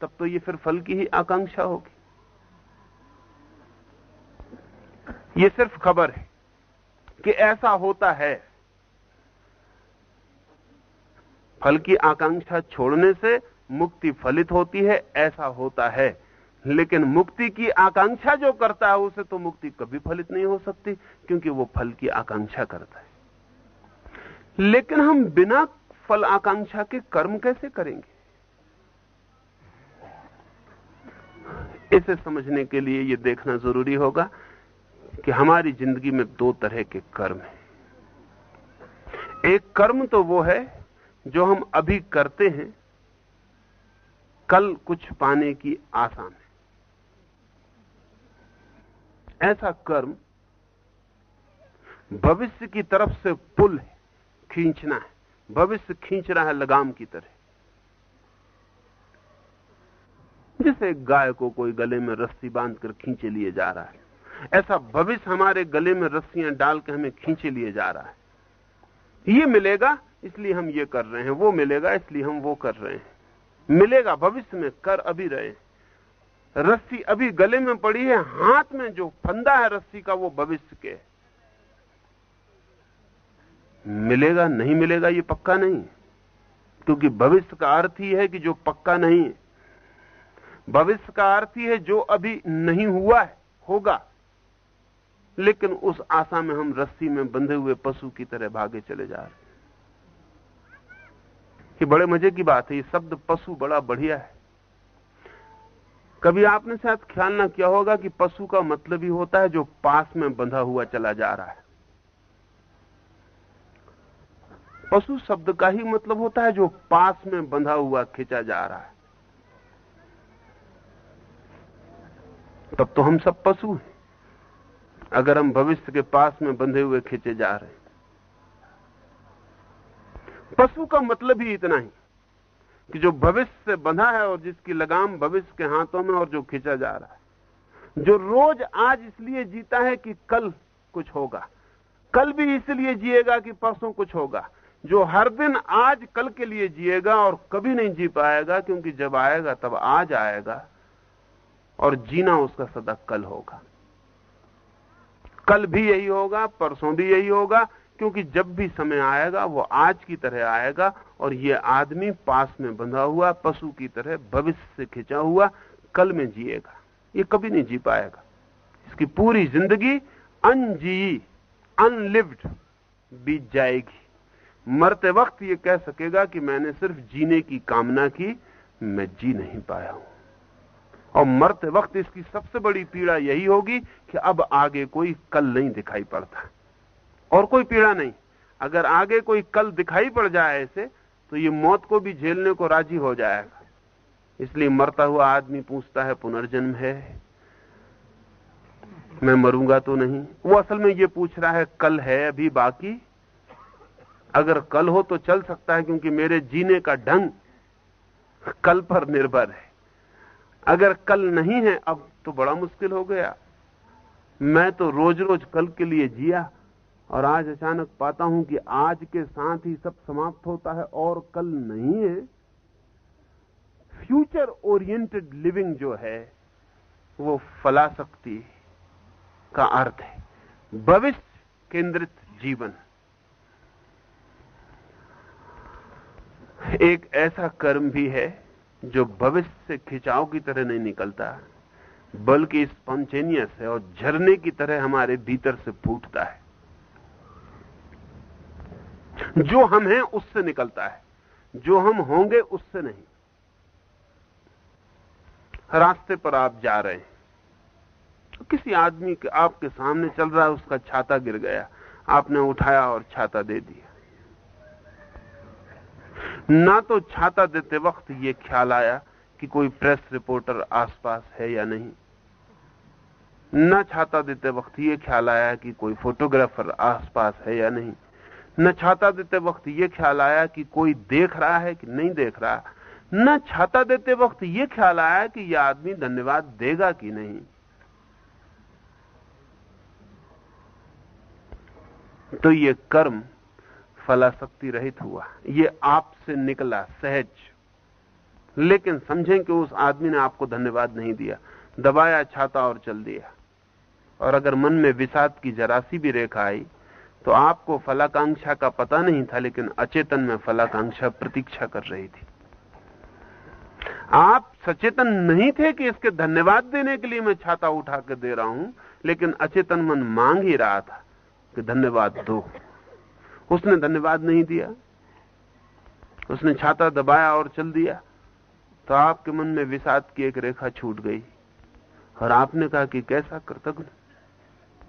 तब तो ये फिर फल की ही आकांक्षा होगी। ये सिर्फ़ खबर है कि ऐसा होता है। फल की आकांक्षा छोड़ने से मुक्ति फलित होती है, ऐसा होता है। लेकिन मुक्ति की आकांक्षा जो करता है, उसे तो मुक्ति कभी फलित नहीं हो सकती, क्योंकि वो फल की आकांक्षा करता है। लेकिन हम बिना फल आकांक्षा के कर्म कैसे करेंगे? इसे समझने के लिए यह देखना ज़रूरी होगा कि हमारी ज़िंदगी में दो तरह के कर्म हैं। एक कर्म तो वो है जो हम अभी करते हैं, कल कुछ पाने की आशा में ऐसा कर्म भविष्य की तरफ़ से पुल है, खींचना है। भविष्य खींच रहा है, लगाम की तरह। जैसे गाय को कोई गले में रस्सी बांधकर खींचे लिए जा रहा है। ऐसा भविष्य हमारे गले में रस्सियाँ डाल के हमें खींचे लिए जा रहा है। ये मिलेगा, इसलिए हम ये कर रहे हैं, वो मिलेगा, इसलिए हम वो कर रहे हैं। मिलेगा, भविष्य में कर अभी रहे रस्सी अभी गले में पड़ी है, हाथ में जो फंदा है रस्सी का, वो भविष्य के मिलेगा, नहीं मिलेगा, ये पक्का नहीं क्योंकि भविष्य का अर्थ ही है कि जो पक्का नहीं है भविष्य का अर्थ ही है, जो अभी नहीं हुआ है, होगा। लेकिन उस आशा में हम रस्सी में बंधे हुए पशु की तरह भागे चले जा रहे हैं। ये बड़े मज़े की बात है, ये शब्द पशु बड़ा बढ़िया है। कभी आपने शायद ख्याल ना किया होगा कि पशु का मतलब ही होता है जो पास में बंधा हुआ चला जा रहा है। पशु शब्द का ही मतलब होता है जो पास में बंधा हुआ खींचा जा रहा है। तब तो हम सब पशु हैं। अगर हम भविष्य के पास में बंधे हुए खींचे जा रहे हैं। पशु का मतलब ही इतना ही कि जो भविष्य से बंधा है और जिसकी लगाम भविष्य के हाथों में और जो खींचा जा रहा है। जो रोज आज इसलिए जीता है कि कल कुछ होगा। कल भी इसलिए जिएगा कि परसों कुछ होगा। जो हर दिन आज कल के लिए जिएगा और कभी नहीं जी पाएगा, क्योंकि जब आएगा तब आज आएगा। और जीना उसका सदा कल होगा। कल भी यही होगा, परसों भी यही होगा, क्योंकि जब भी समय आएगा, वो आज की तरह आएगा और ये आदमी पास में बंधा हुआ, पशु की तरह भविष्य से खिंचा हुआ, कल में जिएगा। ये कभी नहीं जी पाएगा। इसकी पूरी ज़िंदगी अनजी, अनलिव्ड बीत जाएगी। मरते वक्त ये कह सकेगा कि मैंने सिर्फ़ जीने की कामना की, मैं जी नहीं पाया हूँ। और मरते वक्त इसकी सबसे बड़ी पीड़ा यही होगी कि अब आगे कोई कल नहीं दिखाई पड़ता। और कोई पीड़ा नहीं। अगर आगे कोई कल दिखाई पड़ जाए ऐसे तो ये मौत को भी झेलने को राज़ी हो जाएगा। इसलिए मरता हुआ आदमी पूछता है, पुनर्जन्म है? मैं मरूँगा तो नहीं। वो असल में ये पूछ रहा है, कल है अभी बाकी? अगर कल हो तो चल सकता है, क्योंकि मेरे जीने का ढंग कल पर निर्भर है। अगर कल नहीं है, अब तो बड़ा मुश्किल हो गया। मैं तो रोज रोज कल के लिए जिया और आज अचानक पाता हूँ कि आज के साथ ही सब समाप्त होता है और कल नहीं है। फ्यूचर ओरिएंटेड लिविंग जो है, वो फलाशक्ति का अर्थ है। भविष्य केंद्रित जीवन। एक ऐसा कर्म भी है जो भविष्य से खिंचाव की तरह नहीं निकलता, बल्कि स्पॉन्टेनियस है और झरने की तरह हमारे भीतर से फूटता है। जो हम हैं, उससे निकलता है। जो हम होंगे, उससे नहीं। रास्ते पर आप जा रहे हैं। किसी आदमी के, आपके सामने चल रहा है, उसका छाता गिर गया। आपने उठाया और छाता दे दिया। ना तो छाता देते वक्त ये ख्याल आया कि कोई प्रेस रिपोर्टर आसपास है या नहीं। न छाता देते वक्त ये ख्याल आया कि कोई फोटोग्राफर आसपास है या नहीं। न छाता देते वक्त ये ख्याल आया कि कोई देख रहा है कि नहीं देख रहा। न छाता देते वक्त ये ख्याल आया कि यह आदमी धन्यवाद देगा कि नहीं। तो ये कर्म फलाशक्ति रहित हुआ। ये आपसे निकला, सहज। लेकिन समझें कि उस आदमी ने आपको धन्यवाद नहीं दिया। दबाया, छाता और चल दिया। और अगर मन में विषाद की जरासी भी रेखा आई तो आपको फलाकांक्षा का पता नहीं था, लेकिन अचेतन में फलाकांक्षा प्रतीक्षा कर रही थी। आप सचेतन नहीं थे कि इसके धन्यवाद देने के लिए मैं छाता उठा के दे रहा हूँ, लेकिन अचेतन मन मांग ही रहा था कि धन्यवाद दो। उसने धन्यवाद नहीं दिया। उसने छाता दबाया और चल दिया। तो आपके मन में विषाद की एक रेखा छूट गई। और आपने कहा कि कैसा कृतज्ञ,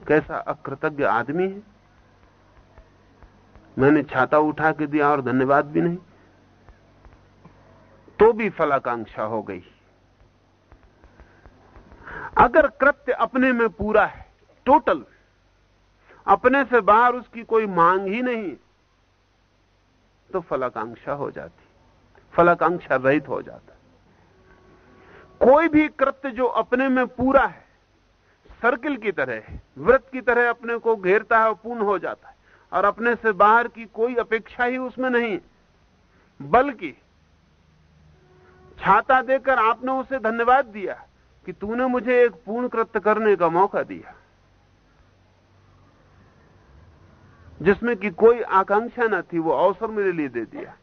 कैसा अकृतज्ञ आदमी है? मैंने छाता उठा के दिया और धन्यवाद भी नहीं। तो भी फलाकांक्षा हो गई। अगर कृत्य अपने में पूरा है टोटल अपने से बाहर उसकी कोई मांग ही नहीं तो फलाकांक्षा हो जाती, फलाकांक्षा रहित हो जाता। कोई भी कृत्य जो अपने में पूरा है, सर्किल की तरह व्रत की तरह अपने को घेरता है और पूर्ण हो जाता है, और अपने से बाहर की कोई अपेक्षा ही उसमें नहीं बल्कि छाता देकर आपने उसे धन्यवाद दिया कि तूने मुझे एक पूर्ण कृत्य करने का मौका दिया। जिसमें कि कोई आकांक्षा न थी, वो अवसर मेरे लिए दे दिया।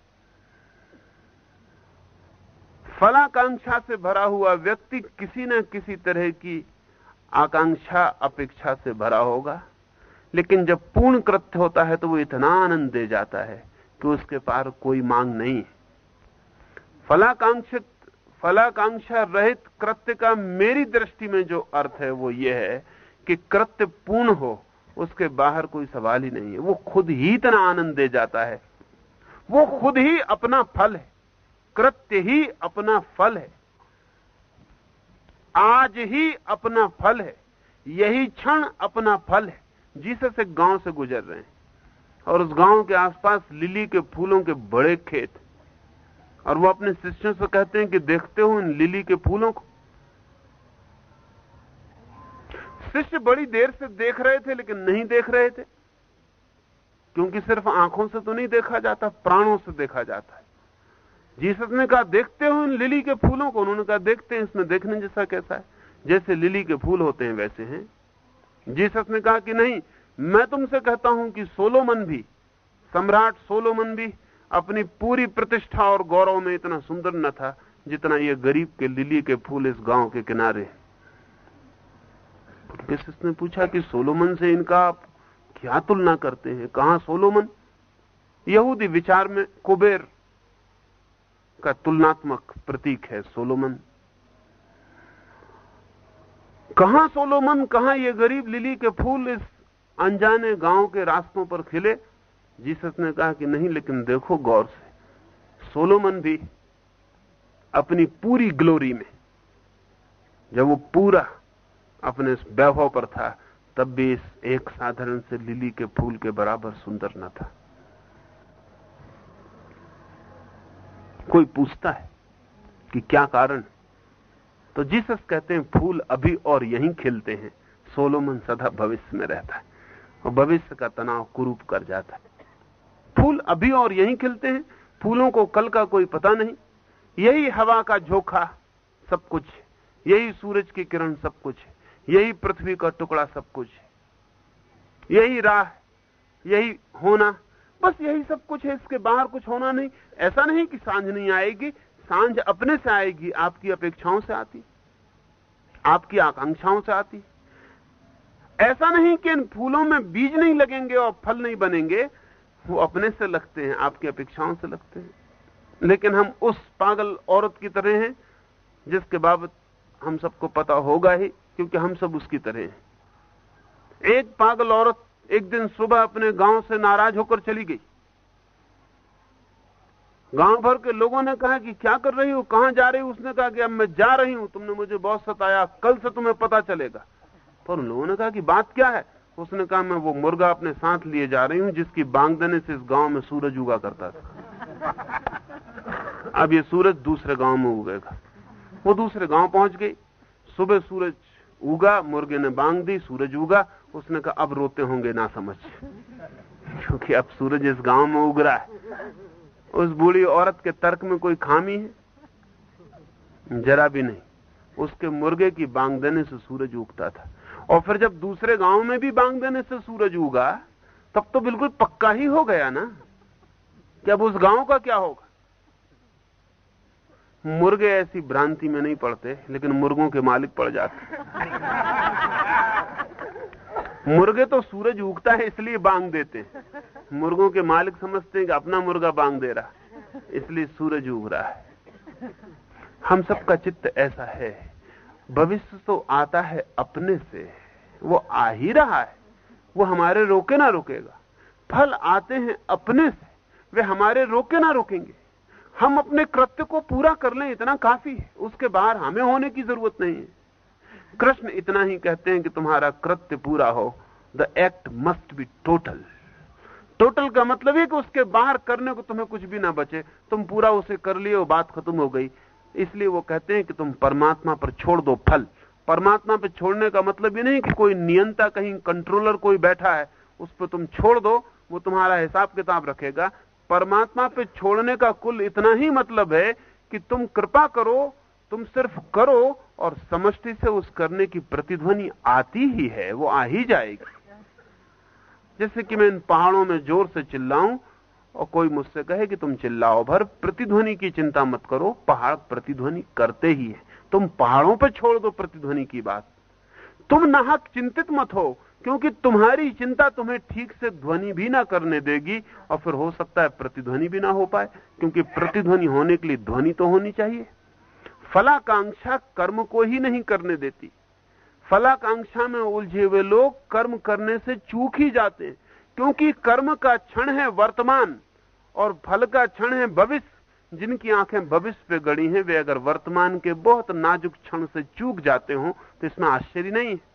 फलाकांक्षा से भरा हुआ व्यक्ति किसी न किसी तरह की आकांक्षा, अपेक्षा से भरा होगा। लेकिन जब पूर्ण कृत्य होता है तो वो इतना आनंद दे जाता है कि उसके पार कोई मांग नहीं फलाकांक्षित, फलाकांक्षा रहित कृत्य का मेरी दृष्टि में जो अर्थ है, वो ये है कि कृत्य पूर्ण हो उसके बाहर कोई सवाल ही नहीं है। वो खुद ही इतना आनंद दे जाता है। वो खुद ही अपना फल है। कृत्य ही अपना फल है। आज ही अपना फल है। यही क्षण अपना फल है। जीसस एक गाँव से गुजर रहे हैं। और उस गाँव के आसपास लिली के फूलों के बड़े खेत। और वो अपने शिष्यों से कहते हैं कि देखते हो इन लिली के फूलों को? शिष्य बड़ी देर से देख रहे थे, लेकिन नहीं देख रहे थे। क्योंकि सिर्फ़ आँखों से तो नहीं देखा जाता, प्राणों से देखा जाता है। जीसस ने कहा, देखते हो इन लिली के फूलों को? उन्होंने कहा, देखते हैं, इसमें देखने जैसा कैसा है। जैसे लिली के फूल होते हैं, वैसे हैं। जीसस ने कहा कि नहीं, मैं तुमसे कहता हूँ कि सोलोमन भी, सम्राट सोलोमन भी, अपनी पूरी प्रतिष्ठा और गौरव में इतना सुंदर न था जितना ये गरीब के लिली के फूल इस गाँव के किनारे किसने पूछा कि सोलोमन से इनका आप क्या तुलना करते हैं? कहा सोलोमन? यहूदी विचार में कुबेर का तुलनात्मक प्रतीक है सोलोमन। कहाँ सोलोमन? कहाँ ये गरीब लिली के फूल इस अनजाने गाँव के रास्तों पर खिले? जीसस ने कहा कि नहीं, लेकिन देखो गौर से, सोलोमन भी अपनी पूरी ग्लोरी में, जब वो पूरा अपने वैभव पर था, तब भी इस एक साधारण से लिली के फूल के बराबर सुंदर न था। कोई पूछता है कि क्या कारण? तो जीसस कहते हैं, फूल अभी और यहीं खिलते हैं, सोलोमन सदा भविष्य में रहता है, और भविष्य का तनाव कुरूप कर जाता है। फूल अभी और यहीं खिलते हैं, फूलों को कल का कोई पता नहीं, यही हवा का झोंका सब कुछ यही सूरज की किरण सब कुछ यही पृथ्वी का टुकड़ा सब कुछ है। यही राह, यही होना, बस यही सब कुछ है। इसके बाहर कुछ होना नहीं। ऐसा नहीं कि साँझ नहीं आएगी। साँझ अपने से आएगी, आपकी अपेक्षाओं से आती, आपकी आकांक्षाओं से आती। ऐसा नहीं कि इन फूलों में बीज नहीं लगेंगे और फल नहीं बनेंगे। वो अपने से लगते हैं, आपकी अपेक्षाओं से लगते हैं। लेकिन हम उस पागल औरत की तरह हैं, जिसके बाबत हम सबको पता होगा ही, क्योंकि हम सब उसकी तरह हैं। एक पागल औरत एक दिन सुबह अपने गाँव से नाराज़ होकर चली गई। गाँव भर के लोगों ने कहा कि क्या कर रही हो, कहाँ जा रही हो? उसने कहा कि अब मैं जा रही हूँ, तुमने मुझे बहुत सताया, कल से तुम्हें पता चलेगा। पर उन लोगों ने कहा कि बात क्या है? उसने कहा, मैं वो मुर्गा अपने साथ लिए जा रही हूँ, जिसकी बांग देने से इस गाँव में सूरज उगा करता था। अब ये सूरज दूसरे गाँव में उगेगा। वो दूसरे गाँव पहुँच गई। सुबह सूरज उगा, मुर्गे ने बांग दी, सूरज उगा। उसने कहा, अब रोते होंगे ना समझ। क्योंकि अब सूरज इस गाँव में उग रहा है। उस बूढ़ी औरत के तर्क में कोई खामी है? जरा भी नहीं। उसके मुर्गे की बांग देने से सूरज उगता था। और फिर जब दूसरे गाँव में भी बांग देने से सूरज उगा, तब तो बिल्कुल पक्का ही हो गया ना? कि अब उस गाँव का क्या होगा? मुर्गे ऐसी भ्रांति में नहीं पड़ते, लेकिन मुर्गों के मालिक पड़ जाते मुर्गे तो सूरज उगता है, इसलिए बांग देते हैं। मुर्गों के मालिक समझते हैं कि अपना मुर्गा बांग दे रहा इसलिए सूरज उग रहा है। हम सबका चित्त ऐसा है, भविष्य तो आता है अपने से, वो आ ही रहा है, वो हमारे रोके ना रोकेगा। फल आते हैं अपने से, वे हमारे रोके ना रोकेंगे। हम अपने कृत्य को पूरा कर लें, इतना काफ़ी है। उसके बाहर हमें होने की ज़रूरत नहीं है। कृष्ण इतना ही कहते हैं कि तुम्हारा कृत्य पूरा हो। The act must be total total का मतलब है कि उसके बाहर करने को तुम्हें कुछ भी ना बचे। तुम पूरा उसे कर लिए और बात खत्म हो गई। इसलिए वो कहते हैं कि तुम परमात्मा पर छोड़ दो फल। परमात्मा पर छोड़ने का मतलब ये नहीं कि कोई नियंता कहीं कंट्रोलर कोई बैठा है, उस पर तुम छोड़ दो, वो तुम्हारा हिसाब किताब रखेगा। परमात्मा पे छोड़ने का कुल इतना ही मतलब है कि तुम कृपा करो, तुम सिर्फ़ करो और समष्टि से उस करने की प्रतिध्वनि आती ही है, वो आ ही जाएगी। जैसे कि मैं इन पहाड़ों में ज़ोर से चिल्लाऊं और कोई मुझसे कहे कि तुम चिल्लाओ, भर प्रतिध्वनि की चिंता मत करो, पहाड़ प्रतिध्वनि करते ही है। तुम पहाड़ों पर छोड़ दो प्रतिध्वनि की बात। तुम नाहक चिंतित मत हो क्योंकि तुम्हारी चिंता तुम्हें ठीक से ध्वनि भी ना करने देगी और फिर हो सकता है प्रतिध्वनि भी ना हो पाए, क्योंकि प्रतिध्वनि होने के लिए ध्वनि तो होनी चाहिए। फलाकांक्षा कर्म को ही नहीं करने देती। फलाकांक्षा में उलझे हुए लोग कर्म करने से चूक ही जाते हैं, क्योंकि कर्म का क्षण है वर्तमान और फल का क्षण है भविष्य। जिनकी आँखें भविष्य पे गड़ी हैं, वे अगर वर्तमान के बहुत नाजुक क्षण से चूक जाते हो तो इसमें आश्चर्य नहीं है।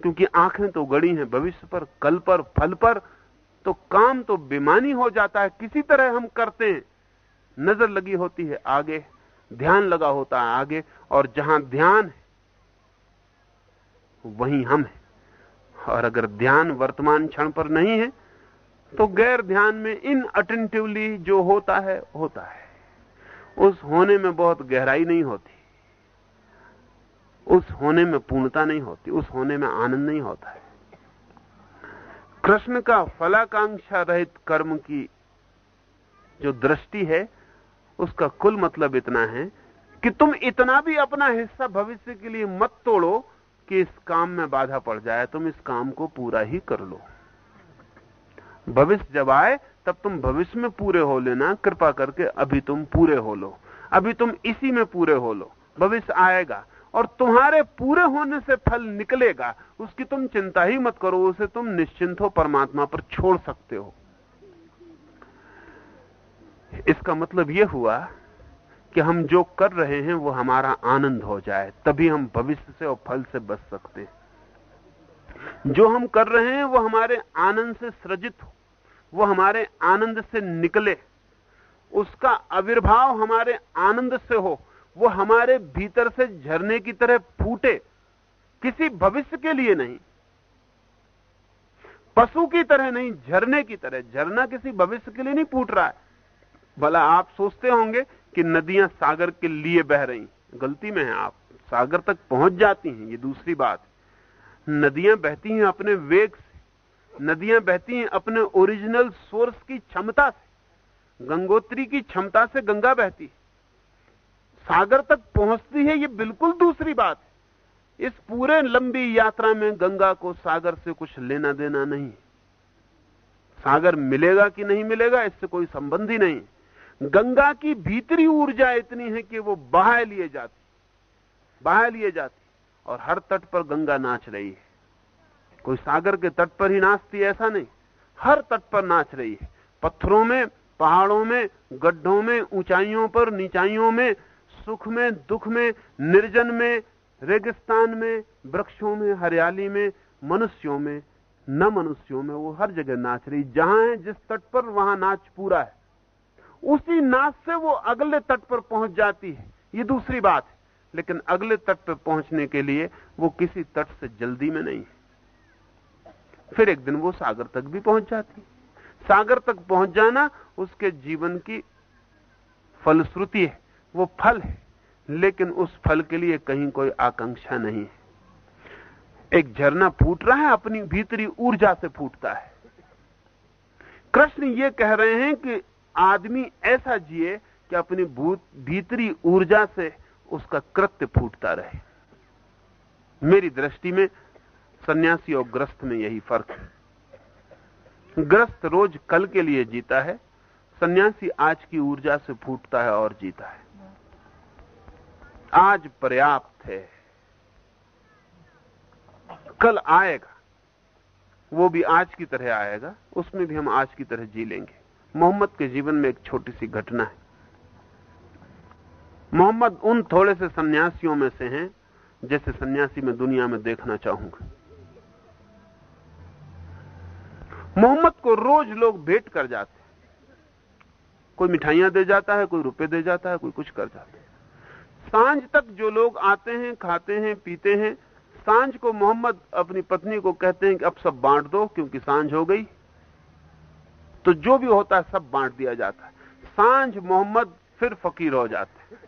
क्योंकि आँखें तो गड़ी हैं, भविष्य पर, कल पर, फल पर तो काम तो बेमानी हो जाता है, किसी तरह हम करते हैं। नज़र लगी होती है आगे, ध्यान लगा होता है आगे, और जहाँ ध्यान है, वहीं हम हैं। और अगर ध्यान वर्तमान क्षण पर नहीं है तो गैर ध्यान में इन अटेंटिवली जो होता है होता है। उस होने में बहुत गहराई नहीं होती। उस होने में पूर्णता नहीं होती, उस होने में आनंद नहीं होता है। कृष्ण का फलाकांक्षा रहित कर्म की जो दृष्टि है, उसका कुल मतलब इतना है कि तुम इतना भी अपना हिस्सा भविष्य के लिए मत तोड़ो कि इस काम में बाधा पड़ जाए, तुम इस काम को पूरा ही कर लो। भविष्य जब आए, तब तुम भविष्य में पूरे हो लेना, कृपा करके अभी तुम पूरे हो लो। अभी तुम इसी में पूरे हो लो। भविष्य आएगा और तुम्हारे पूरे होने से फल निकलेगा। उसकी तुम चिंता ही मत करो, उसे तुम निश्चिंत हो, परमात्मा पर छोड़ सकते हो। इसका मतलब यह हुआ कि हम जो कर रहे हैं, वो हमारा आनंद हो जाए, तभी हम भविष्य से और फल से बच सकते हैं। जो हम कर रहे हैं, वो हमारे आनंद से सृजित हो, वो हमारे आनंद से निकले, उसका आविर्भाव हमारे आनंद से हो वो हमारे भीतर से झरने की तरह फूटे, किसी भविष्य के लिए नहीं। पशु की तरह नहीं, झरने की तरह। झरना किसी भविष्य के लिए नहीं फूट रहा है। भला आप सोचते होंगे कि नदियाँ सागर के लिए बह रही गलती में है आप। सागर तक पहुँच जाती हैं, ये दूसरी बात। नदियाँ बहती हैं अपने वेग से। नदियाँ बहती हैं अपने ओरिजिनल सोर्स की क्षमता से। गंगोत्री की क्षमता से गंगा बहती है। सागर तक पहुँचती है, ये बिल्कुल दूसरी बात है। इस पूरे लंबी यात्रा में गंगा को सागर से कुछ लेना देना नहीं सागर मिलेगा कि नहीं मिलेगा, इससे कोई संबंध ही नहीं गंगा की भीतरी ऊर्जा इतनी है कि वो बहा लिए जाती बहा लिए जाती और हर तट पर गंगा नाच रही है। कोई सागर के तट पर ही नाचती ऐसा नहीं। हर तट पर नाच रही है। पत्थरों में, पहाड़ों में, गड्ढों में, ऊंचाइयों पर, नीचाइयों में सुख में, दुख में, निर्जन में, रेगिस्तान में, वृक्षों में, हरियाली में, मनुष्यों में, न मनुष्यों में, वो हर जगह नाच रही। जहाँ है, जिस तट पर, वहाँ नाच पूरा है। उसी नाच से वो अगले तट पर पहुँच जाती है। ये दूसरी बात है। लेकिन अगले तट पर पहुँचने के लिए वो किसी तट से जल्दी में नहीं है। फिर एक दिन वो सागर तक भी पहुँच जाती सागर तक पहुँच जाना उसके जीवन की फलश्रुति है। वो फल है, लेकिन उस फल के लिए कहीं कोई आकांक्षा नहीं है। एक झरना फूट रहा है, अपनी भीतरी ऊर्जा से फूटता है। कृष्ण ये कह रहे हैं कि आदमी ऐसा जिए कि अपनी भीतरी ऊर्जा से उसका कृत्य फूटता रहे। मेरी दृष्टि में सन्यासी और ग्रस्त में यही फ़र्क है। ग्रस्त रोज कल के लिए जीता है, सन्यासी आज की ऊर्जा से फूटता है और जीता है। आज पर्याप्त है। कल आएगा। वो भी आज की तरह आएगा, उसमें भी हम आज की तरह जी लेंगे। मोहम्मद के जीवन में एक छोटी सी घटना है। मोहम्मद उन थोड़े से सन्यासियों में से हैं, जैसे सन्यासी मैं दुनिया में देखना चाहूँगा। मोहम्मद को रोज लोग भेंट कर जाते हैं। कोई मिठाइयाँ दे जाता है, कोई रुपए दे जाता है, कोई कुछ कर जाता है। साँझ तक जो लोग आते हैं, खाते हैं, पीते हैं, साँझ को मोहम्मद अपनी पत्नी को कहते हैं कि अब सब बांट दो क्योंकि साँझ हो गई। तो जो भी होता है, सब बांट दिया जाता है। साँझ मोहम्मद फिर फकीर हो जाते हैं।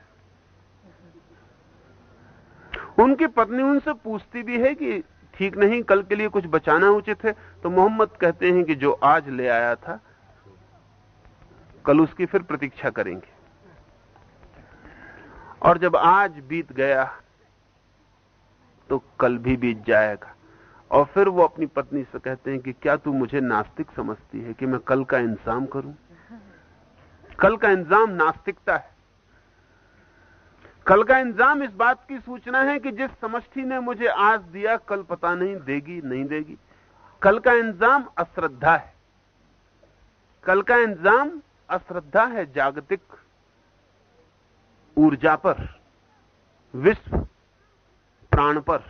उनकी पत्नी उनसे पूछती भी है कि ठीक नहीं, कल के लिए कुछ बचाना उचित है। तो मोहम्मद कहते हैं कि जो आज ले आया था, कल उसकी फिर प्रतीक्षा करेंगे। और जब आज बीत गया तो कल भी बीत जाएगा। और फिर वो अपनी पत्नी से कहते हैं कि क्या तू मुझे नास्तिक समझती है कि मैं कल का इंतज़ाम करूँ? कल का इंतज़ाम नास्तिकता है। कल का इंतज़ाम इस बात की सूचना है कि जिस समष्टि ने मुझे आज दिया, कल पता नहीं देगी नहीं देगी। कल का इंतज़ाम अश्रद्धा है। कल का इंतज़ाम अश्रद्धा है, जागतिक। ऊर्जा पर, विश्व प्राण पर।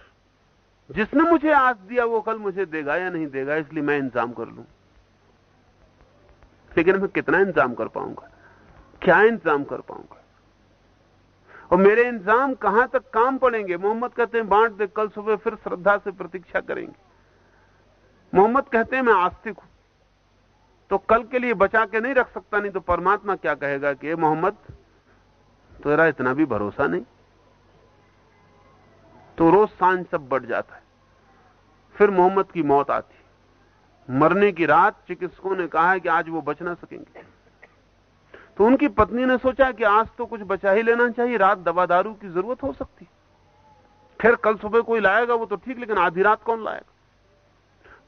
जिसने मुझे आज दिया वो कल मुझे देगा या नहीं देगा, इसलिए मैं इंतज़ाम कर लू। लेकिन मैं कितना इंतज़ाम कर पाऊँगा? क्या इंतज़ाम कर पाऊँगा? और मेरे इंतज़ाम कहाँ तक काम पड़ेंगे? मोहम्मद कहते हैं, बांट दे, कल सुबह फिर श्रद्धा से प्रतीक्षा करेंगे। मोहम्मद कहते हैं, मैं आस्तिक हूँ तो कल के लिए बचा के नहीं रख सकता, नहीं तो परमात्मा क्या कहेगा कि मोहम्मद तेरा इतना भी भरोसा नहीं। तो रोज साँझ सब बढ़ जाता है। फिर मोहम्मद की मौत आती मरने की रात चिकित्सकों ने कहा है कि आज वो बच ना सकेंगे। तो उनकी पत्नी ने सोचा कि आज तो कुछ बचा ही लेना चाहिए, रात दवा दारू की ज़रूरत हो सकती। फिर कल सुबह कोई लाएगा वो तो ठीक, लेकिन आधी रात कौन लाएगा?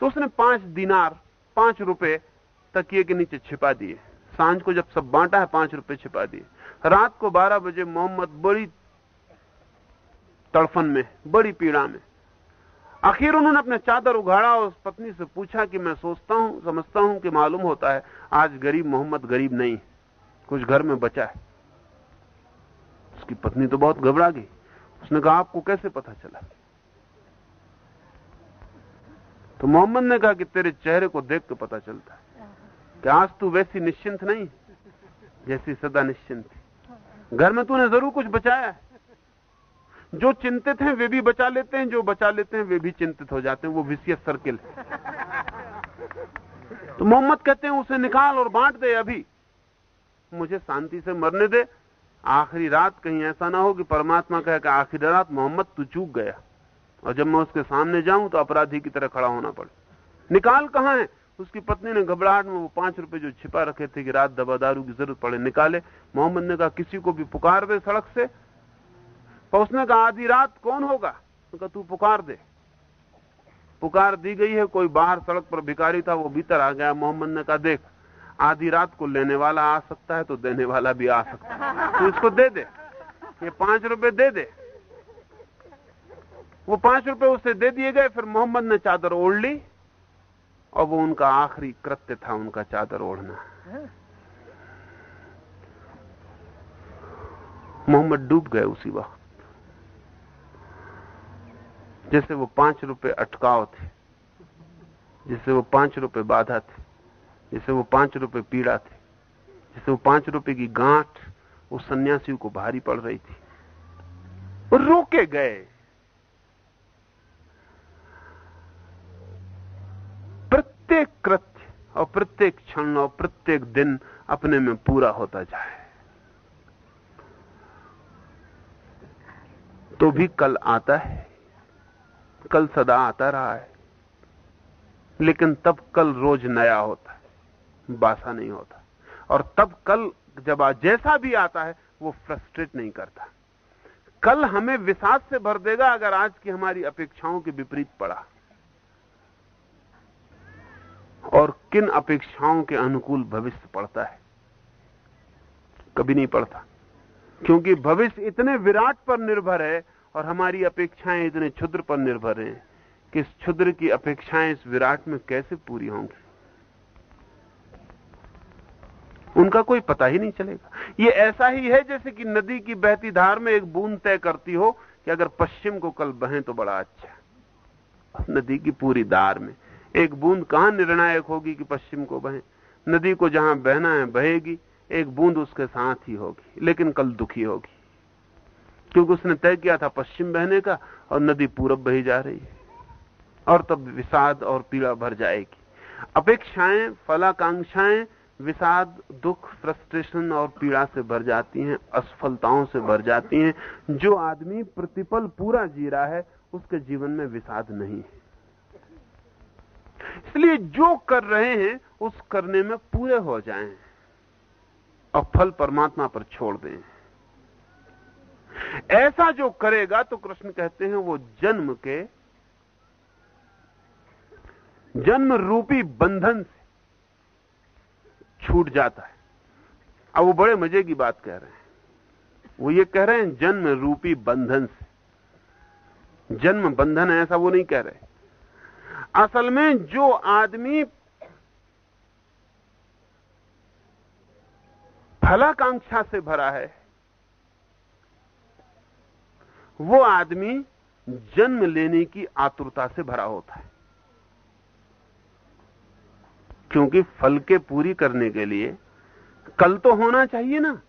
तो उसने पाँच दिनार, पाँच रुपए तकिए के नीचे छिपा दिए। साँझ को जब सब बांटा है, पाँच रुपए छिपा दिए। रात को बारह बजे मोहम्मद बड़ी तड़फन में, बड़ी पीड़ा में। आखिर उन्होंने अपने चादर उघाड़ा और उस पत्नी से पूछा कि मैं सोचता हूँ, समझता हूँ कि मालूम होता है, आज गरीब मोहम्मद गरीब नहीं, कुछ घर में बचा है। उसकी पत्नी तो बहुत घबरा गई। उसने कहा, आपको कैसे पता चला? तो मोहम्मद ने कहा कि तेरे चेहरे को देख के पता चलता है कि आज तू वैसी निश्चिंत नहीं, जैसी सदा निश्चिंत थी। घर में तूने ज़रूर कुछ बचाया जो चिंतित हैं, वे भी बचा लेते हैं, जो बचा लेते हैं, वे भी चिंतित हो जाते हैं। वो विषय सर्किल तो मोहम्मद कहते हैं, उसे निकाल और बांट दे अभी। मुझे शांति से मरने दे। आखिरी रात कहीं ऐसा ना हो कि परमात्मा कहे कि आखिरी रात मोहम्मद, तू चूक गया। और जब मैं उसके सामने जाऊँ तो अपराधी की तरह खड़ा होना पड़े। निकाल कहाँ है? उसकी पत्नी ने घबराहट में वो पाँच रुपए जो छिपा रखे थे कि रात दबा दारू की ज़रूरत पड़े, निकाले। मोहम्मद ने कहा, किसी को भी पुकार दे सड़क से? पर उसने कहा, आधी रात कौन होगा? कहा, तू पुकार दे। पुकार दी गई है, कोई बाहर सड़क पर भिकारी था, वो भीतर आ गया। मोहम्मद ने कहा, देख, आधी रात को लेने वाला आ सकता है तो देने वाला भी आ सकता है। तो इसको दे दे, ये पाँच रुपए दे दे। वो पाँच रुपए उसे दे दिए गए, फिर मोहम्मद ने चादर ओढ़ ली। और वो उनका आखिरी कृत्य था उनका चादर ओढ़ना। मोहम्मद डूब गए उसी वक्त। जैसे वो पाँच रुपए अटकाव थे जैसे वो पाँच रुपए बाधा थे जैसे वो पाँच रुपए पीड़ा थे जैसे वो पाँच रुपए की गांठ उस सन्यासी को भारी पड़ रही थी। वो रोके गए। प्रत्येक कृत्य और प्रत्येक क्षण और प्रत्येक दिन अपने में पूरा होता जाए। तो भी कल आता है, कल सदा आता रहा है, लेकिन तब कल रोज नया होता है, बासा नहीं होता। और तब कल जब आज जैसा भी आता है, वो फ्रस्ट्रेट नहीं करता। कल हमें विषाद से भर देगा अगर आज की हमारी अपेक्षाओं के विपरीत पड़ा। और किन अपेक्षाओं के अनुकूल भविष्य पड़ता है? कभी नहीं पड़ता, क्योंकि भविष्य इतने विराट पर निर्भर है और हमारी अपेक्षाएँ इतने क्षुद्र पर निर्भर हैं कि इस क्षुद्र की अपेक्षाएँ इस विराट में कैसे पूरी होंगी। उनका कोई पता ही नहीं चलेगा। ये ऐसा ही है जैसे कि नदी की बहती धार में एक बूंद तय करती हो कि अगर पश्चिम को कल बहे तो बड़ा अच्छा नदी की पूरी धार में एक बूंद कहाँ निर्णायक होगी कि पश्चिम को बहे? नदी को जहाँ बहना है, बहेगी, एक बूंद उसके साथ ही होगी, लेकिन कल दुखी होगी। क्योंकि उसने तय किया था पश्चिम बहने का और नदी पूरब बही जा रही है। और तब विषाद और पीड़ा भर जाएगी। अपेक्षाएँ, फलाकांक्षाएँ, विषाद, दुख फ्रस्ट्रेशन और पीड़ा से भर जाती हैं, असफलताओं से भर जाती हैं। जो आदमी प्रतिपल पूरा जी रहा है, उसके जीवन में विषाद नहीं है। इसलिए जो कर रहे हैं, उस करने में पूरे हो जाएँ और फल परमात्मा पर छोड़ दें। ऐसा जो करेगा तो कृष्ण कहते हैं, वो जन्म के जन्म रूपी बंधन से छूट जाता है। अब वो बड़े मज़े की बात कह रहे हैं। वो ये कह रहे हैं, जन्म रूपी बंधन से। जन्म बंधन है, ऐसा वो नहीं कह रहे। असल में जो आदमी फलाकांक्षा से भरा है, वो आदमी जन्म लेने की आतुरता से भरा होता है। क्योंकि फल के पूरी करने के लिए कल तो होना चाहिए ना।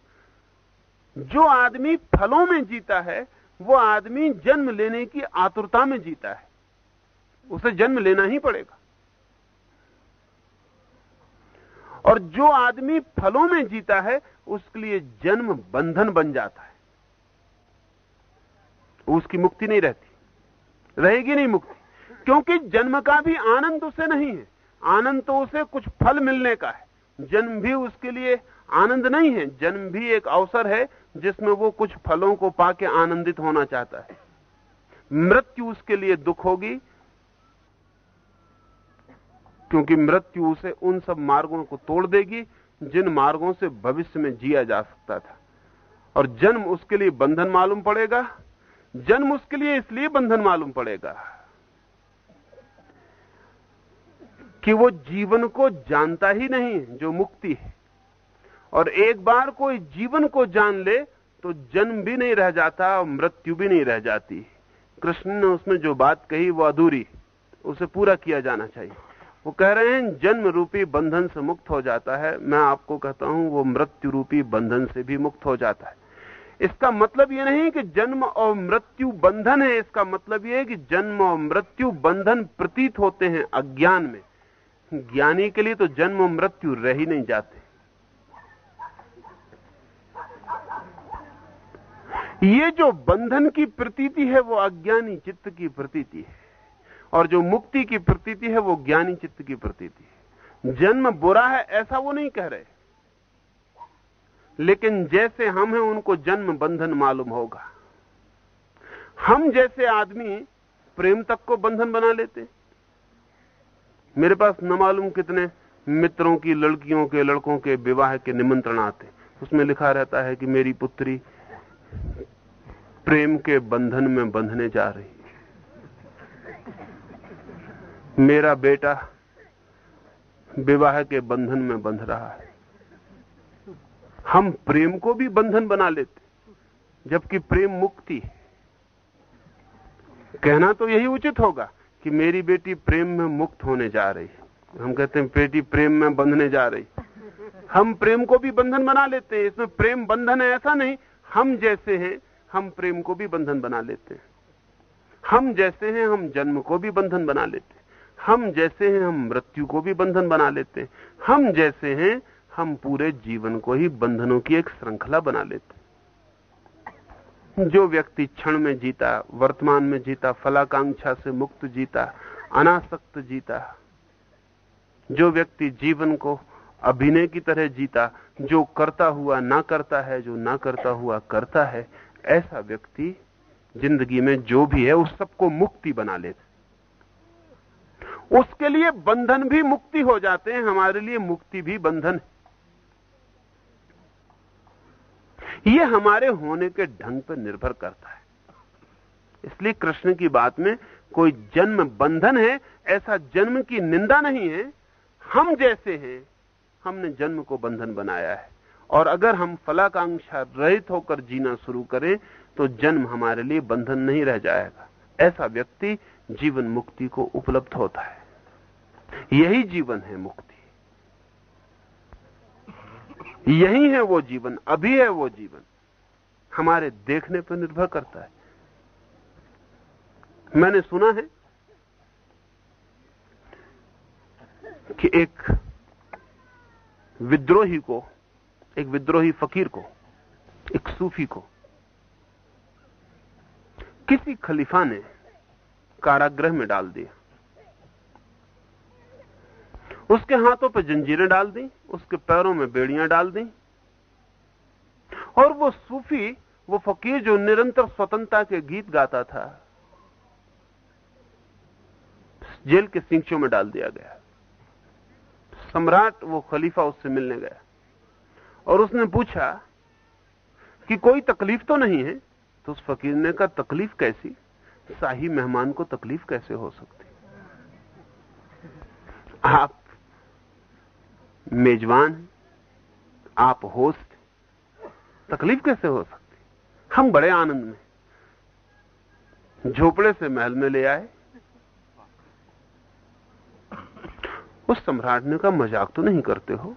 जो आदमी फलों में जीता है, वो आदमी जन्म लेने की आतुरता में जीता है। उसे जन्म लेना ही पड़ेगा। और जो आदमी फलों में जीता है, उसके लिए जन्म बंधन बन जाता है। उसकी मुक्ति नहीं रहती। रहेगी नहीं मुक्ति। क्योंकि जन्म का भी आनंद उसे नहीं है। आनंद तो उसे कुछ फल मिलने का है। जन्म भी उसके लिए आनंद नहीं है। जन्म भी एक अवसर है, जिसमें वो कुछ फलों को पाके आनंदित होना चाहता है। मृत्यु उसके लिए दुख होगी क्योंकि मृत्यु उसे उन सब मार्गों को तोड़ देगी, जिन मार्गों से भविष्य में जिया जा सकता था। और जन्म उसके लिए बंधन मालूम पड़ेगा। जन्म उसके लिए इसलिए बंधन मालूम पड़ेगा कि वो जीवन को जानता ही नहीं, जो मुक्ति है। और एक बार कोई जीवन को जान ले तो जन्म भी नहीं रह जाता और मृत्यु भी नहीं रह जाती। कृष्ण ने उसमें जो बात कही, वो अधूरी। उसे पूरा किया जाना चाहिए। वो कह रहे हैं, जन्म रूपी बंधन से मुक्त हो जाता है। मैं आपको कहता हूँ, वो मृत्यु रूपी बंधन से भी मुक्त हो जाता है। इसका मतलब ये नहीं कि जन्म और मृत्यु बंधन है, इसका मतलब ये है कि जन्म और मृत्यु बंधन प्रतीत होते हैं अज्ञान में। ज्ञानी के लिए तो जन्म और मृत्यु रह ही नहीं जाते। ये जो बंधन की प्रतीति है, वो अज्ञानी चित्त की प्रतीति है। और जो मुक्ति की प्रतीति है, वो ज्ञानी चित्त की प्रतीति है। जन्म बुरा है, ऐसा वो नहीं कह रहे। लेकिन जैसे हम हैं, उनको जन्म बंधन मालूम होगा। हम जैसे आदमी प्रेम तक को बंधन बना लेते। मेरे पास न मालूम कितने मित्रों की, लड़कियों के, लड़कों के विवाह के निमंत्रण आते उसमें लिखा रहता है कि मेरी पुत्री प्रेम के बंधन में बंधने जा रही मेरा बेटा विवाह के बंधन में बंध रहा है। हम प्रेम को भी बंधन बना लेते, जबकि प्रेम मुक्ति है। कहना तो यही उचित होगा कि मेरी बेटी प्रेम में मुक्त होने जा रही हम कहते हैं, बेटी प्रेम में बंधने जा रही हम प्रेम को भी बंधन बना लेते हैं। इसमें प्रेम बंधन है, ऐसा नहीं। हम जैसे हैं, हम प्रेम को भी बंधन बना लेते हैं। हम जैसे हैं, हम जन्म को भी बंधन बना लेते हैं। हम जैसे हैं, हम मृत्यु को भी बंधन बना लेते हैं। हम जैसे हैं, हम पूरे जीवन को ही बंधनों की एक श्रृंखला बना लेते जो व्यक्ति क्षण में जीता, वर्तमान में जीता, फलाकांक्षा से मुक्त जीता, अनासक्त जीता, जो व्यक्ति जीवन को अभिनय की तरह जीता, जो करता हुआ ना करता है, जो ना करता हुआ करता है, ऐसा व्यक्ति ज़िंदगी में जो भी है उस सबको मुक्ति बना लेता उसके लिए बंधन भी मुक्ति हो जाते हैं, हमारे लिए मुक्ति भी बंधन है। यह हमारे होने के ढंग पर निर्भर करता है। इसलिए कृष्ण की बात में कोई जन्म बंधन है, ऐसा जन्म की निंदा नहीं है, हम जैसे हैं, हमने जन्म को बंधन बनाया है। और अगर हम फलाकांक्षा रहित होकर जीना शुरू करें तो जन्म हमारे लिए बंधन नहीं रह जाएगा। ऐसा व्यक्ति जीवन मुक्ति को उपलब्ध होता है। यही जीवन है मुक्ति। यही है वो जीवन, अभी है वो जीवन। हमारे देखने पर निर्भर करता है। मैंने सुना है कि एक विद्रोही को, एक विद्रोही फकीर को, एक सूफी को, किसी खलीफा ने कारागृह में डाल दिया। उसके हाथों पर जंजीरें डाल दी, उसके पैरों में बेड़ियाँ डाल दी। और वो सूफी, वो फकीर जो निरंतर स्वतंत्रता के गीत गाता था, जेल के सिंचों में डाल दिया गया। सम्राट, वो खलीफा उससे मिलने गया। और उसने पूछा कि कोई तकलीफ़ तो नहीं है? तो उस फकीर ने कहा, तकलीफ़ कैसी? शाही मेहमान को तकलीफ़ कैसे हो सकती? आप मेजबान, आप होस्ट, तकलीफ़ कैसे हो सकती? हम बड़े आनंद में। झोपड़े से महल में ले आए। उस सम्राट ने कहा, मज़ाक तो नहीं करते हो?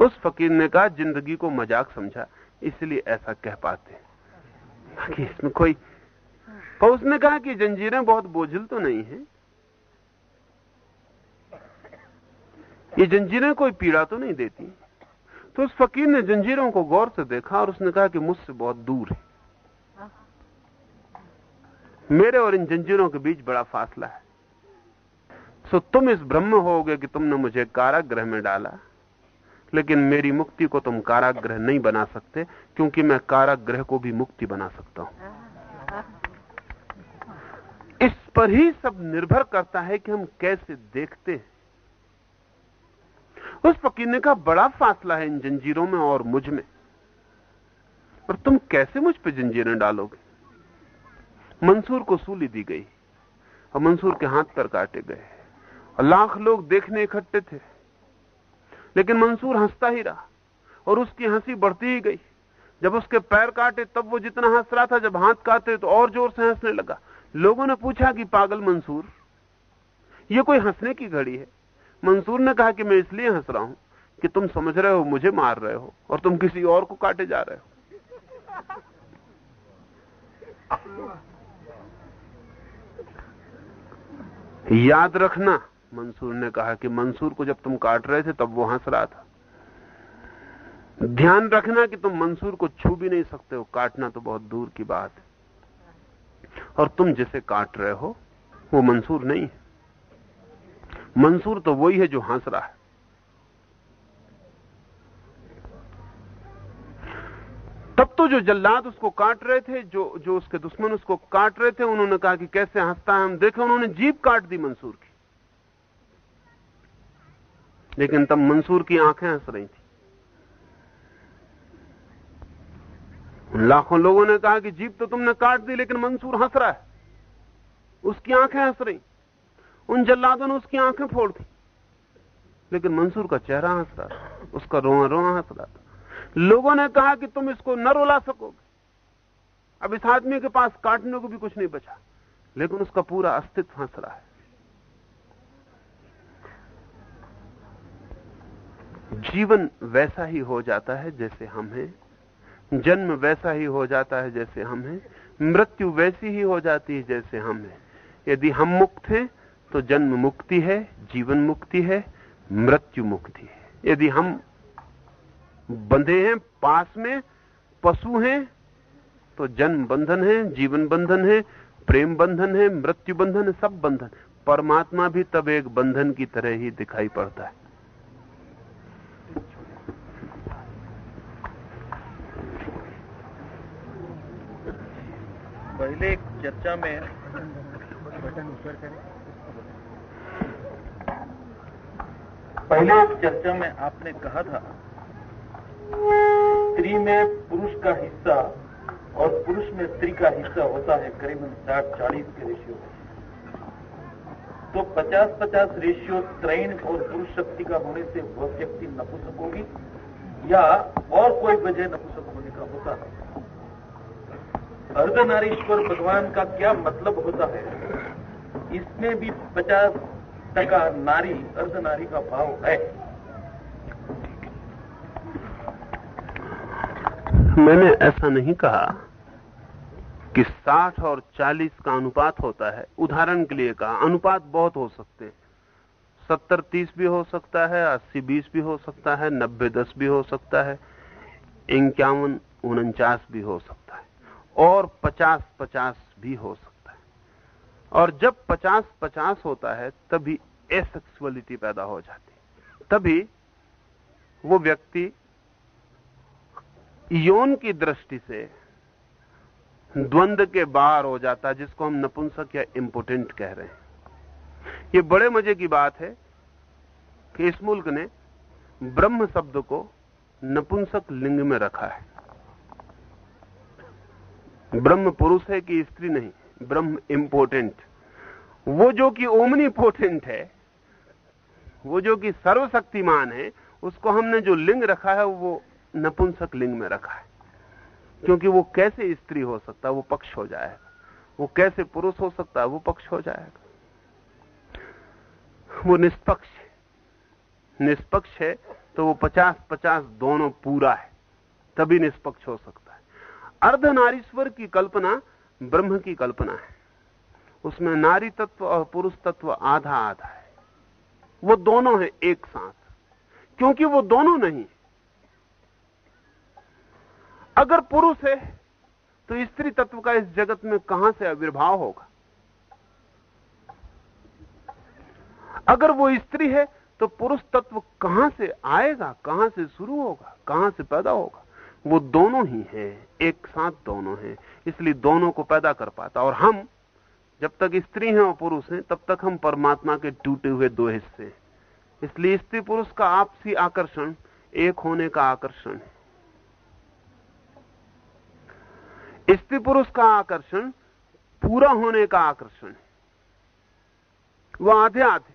उस फकीर ने कहा, ज़िंदगी को मज़ाक समझा, इसलिए ऐसा कह पाते। कि इसमें कोई उसने कहा कि जंजीरें बहुत बोझिल तो नहीं है। ये जंजीरें कोई पीड़ा तो नहीं देती। तो उस फकीर ने जंजीरों को गौर से देखा और उसने कहा कि मुझसे बहुत दूर है। मेरे और इन जंजीरों के बीच बड़ा फासला है। सो तुम इस ब्रह्म होगे कि तुमने मुझे कारागृह में डाला। लेकिन मेरी मुक्ति को तुम कारागृह नहीं बना सकते, क्योंकि मैं कारागृह को भी मुक्ति बना सकता हूँ। इस पर ही सब निर्भर करता है कि हम कैसे देखते हैं। उस फकीर ने कहा बड़ा फासला है इन जंजीरों में और मुझमें। और तुम कैसे मुझ पर जंजीरें डालोगे? मंसूर को सूली दी गई और मंसूर के हाथ पर काटे गए। और लाख लोग देखने इकट्ठे थे। लेकिन मंसूर हंसता ही रहा और उसकी हँसी बढ़ती ही गई। जब उसके पैर काटे, तब वो जितना हंस रहा था, जब हाथ काटे तो और ज़ोर से हंसने लगा। लोगों ने पूछा कि पागल मंसूर, ये कोई हंसने की घड़ी है? मंसूर ने कहा कि मैं इसलिए हंस रहा हूँ कि तुम समझ रहे हो, मुझे मार रहे हो और तुम किसी और को काटे जा रहे हो। याद रखना, मंसूर ने कहा कि मंसूर को जब तुम काट रहे थे, तब वो हंस रहा था। ध्यान रखना कि तुम मंसूर को छू भी नहीं सकते हो, काटना तो बहुत दूर की बात है। और तुम जिसे काट रहे हो, वो मंसूर नहीं है। मंसूर तो वही है जो हंस रहा है। तब तो जो जल्लाद उसको काट रहे थे, जो जो उसके दुश्मन उसको काट रहे थे, उन्होंने कहा कि कैसे हंसता है, हम देखे, उन्होंने जीप काट दी मंसूर की। लेकिन तब मंसूर की आँखें हंस रही थी। लाखों लोगों ने कहा कि जीप तो तुमने काट दी, लेकिन मंसूर हंस रहा है। उसकी आँखें हंस रही। उन जल्लादों ने उसकी आँखें फोड़ दी। लेकिन मंसूर का चेहरा हंस रहा था, उसका रोआ रोआ हंस रहा था। लोगों ने कहा कि तुम इसको न रुला सकोगे। अब इस आदमी के पास काटने को भी कुछ नहीं बचा, लेकिन उसका पूरा अस्तित्व हंस रहा है। जीवन वैसा ही हो जाता है जैसे हम हैं, जन्म वैसा ही हो जाता है जैसे हम हैं, मृत्यु वैसी ही हो जाती है जैसे हम हैं। यदि हम मुक्त हैं तो जन्म मुक्ति है, जीवन मुक्ति है, मृत्यु मुक्ति है। यदि हम बंधे हैं, पास में, पशु हैं तो जन्म बंधन है, जीवन बंधन है, प्रेम बंधन है, मृत्यु बंधन है, सब बंधन। परमात्मा भी तब एक बंधन की तरह ही दिखाई पड़ता है। पहले एक चर्चा में बटन ऊपर करें पहले चर्चा में आपने कहा था, स्त्री में पुरुष का हिस्सा और पुरुष में स्त्री का हिस्सा होता है करीबन साठ चालीस के रेशियो तो 50-50 रेशियो त्रैण और पुरुष शक्ति का होने से वह व्यक्ति नपुंसक होगी या और कोई वजह नपुंसक होने का होता है? अर्धनारीश्वर भगवान का क्या मतलब होता है? इसमें भी 50 टका नारी अर्धनारी का भाव है। मैंने ऐसा नहीं कहा कि 60 और 40 का अनुपात होता है। उदाहरण के लिए कहा, अनुपात बहुत हो सकते हैं। सत्तर, तीस भी हो सकता है, अस्सी, बीस भी हो सकता है, नब्बे, दस भी हो सकता है, इक्यावन, उनचास भी हो सकता है, और पचास पचास भी हो सकता है। और जब पचास पचास होता है, तभी एसेक्सुअलिटी पैदा हो जाती तभी वो व्यक्ति यौन की दृष्टि से द्वंद के बाहर हो जाता है, जिसको हम नपुंसक या इंपोर्टेंट कह रहे हैं। ये बड़े मज़े की बात है कि इस मुल्क ने ब्रह्म शब्द को नपुंसक लिंग में रखा है। ब्रह्म पुरुष है कि स्त्री नहीं? ब्रह्म इंपोर्टेंट वो जो कि ओमनी पोटेंट है, वो जो कि सर्वशक्तिमान है, उसको हमने जो लिंग रखा है, वो नपुंसक लिंग में रखा है। क्योंकि वो कैसे स्त्री हो सकता है, वो पक्ष हो जाएगा। वो कैसे पुरुष हो सकता है, वो पक्ष हो जाएगा। वो निष्पक्ष है। निष्पक्ष है तो वो पचास पचास दोनों पूरा है। तभी निष्पक्ष हो सकता है। अर्धनारीश्वर की कल्पना ब्रह्म की कल्पना है। उसमें नारी तत्व और पुरुष तत्व आधा आधा है। वो दोनों है एक साथ। क्योंकि वो दोनों नहीं अगर पुरुष है तो स्त्री तत्व का इस जगत में कहाँ से आविर्भाव होगा? अगर वो स्त्री है तो पुरुष तत्व कहाँ से आएगा, कहाँ से शुरू होगा, कहाँ से पैदा होगा? वो दोनों ही हैं, एक साथ दोनों हैं, इसलिए दोनों को पैदा कर पाता। और हम, जब तक स्त्री हैं और पुरुष हैं, तब तक हम परमात्मा के टूटे हुए दो हिस्से हैं। इसलिए स्त्री पुरुष का आपसी आकर्षण, एक होने का आकर्षण है। स्त्री पुरुष का आकर्षण, पूरा होने का आकर्षण है। वह आधे आधे।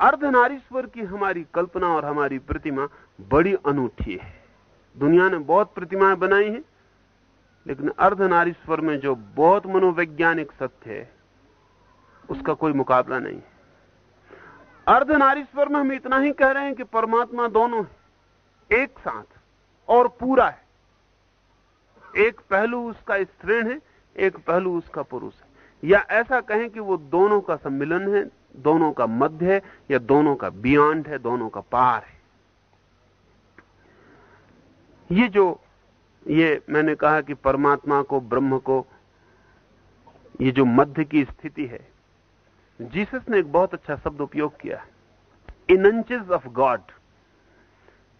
अर्धनारीश्वर की हमारी कल्पना और हमारी प्रतिमा बड़ी अनूठी है। दुनिया ने बहुत प्रतिमाएँ बनाई हैं, लेकिन अर्धनारीश्वर में जो बहुत मनोवैज्ञानिक सत्य है, उसका कोई मुकाबला नहीं है। अर्धनारीश्वर में हम इतना ही कह रहे हैं कि परमात्मा दोनों है, एक साथ, और पूरा है। एक पहलू उसका स्त्रीण है, एक पहलू उसका पुरुष है। या ऐसा कहें कि वो दोनों का सम्मिलन है, दोनों का मध्य है, या दोनों का बियॉन्ड है, दोनों का पार है। ये जो ये मैंने कहा कि परमात्मा को, ब्रह्म को, ये जो मध्य की स्थिति है, जीसस ने एक बहुत अच्छा शब्द उपयोग किया इन इनंचेस ऑफ़ गॉड।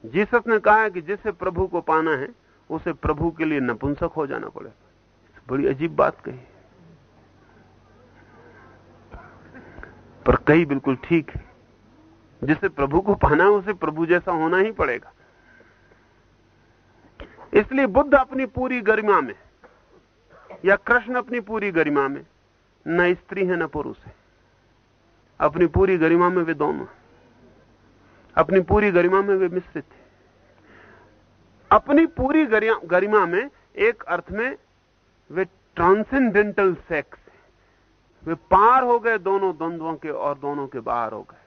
जीसस ने कहा कि जिसे प्रभु को पाना है, उसे प्रभु के लिए नपुंसक हो जाना पड़ेगा। बड़ी अजीब बात कही। पर कही बिल्कुल ठीक है। जिसे प्रभु को पाना है, उसे प्रभु जैसा होना ही पड़ेगा। इसलिए बुद्ध अपनी पूरी गरिमा में, या कृष्ण अपनी पूरी गरिमा में, न स्त्री है, न पुरुष है। अपनी पूरी गरिमा में वे दोनों अपनी पूरी गरिमा में वे मिश्रित थे अपनी पूरी गरिमा में एक अर्थ में वे ट्रांसेंडेंटल सेक्स वे पार हो गए दोनों द्वंद्वों के और दोनों के बाहर हो गए।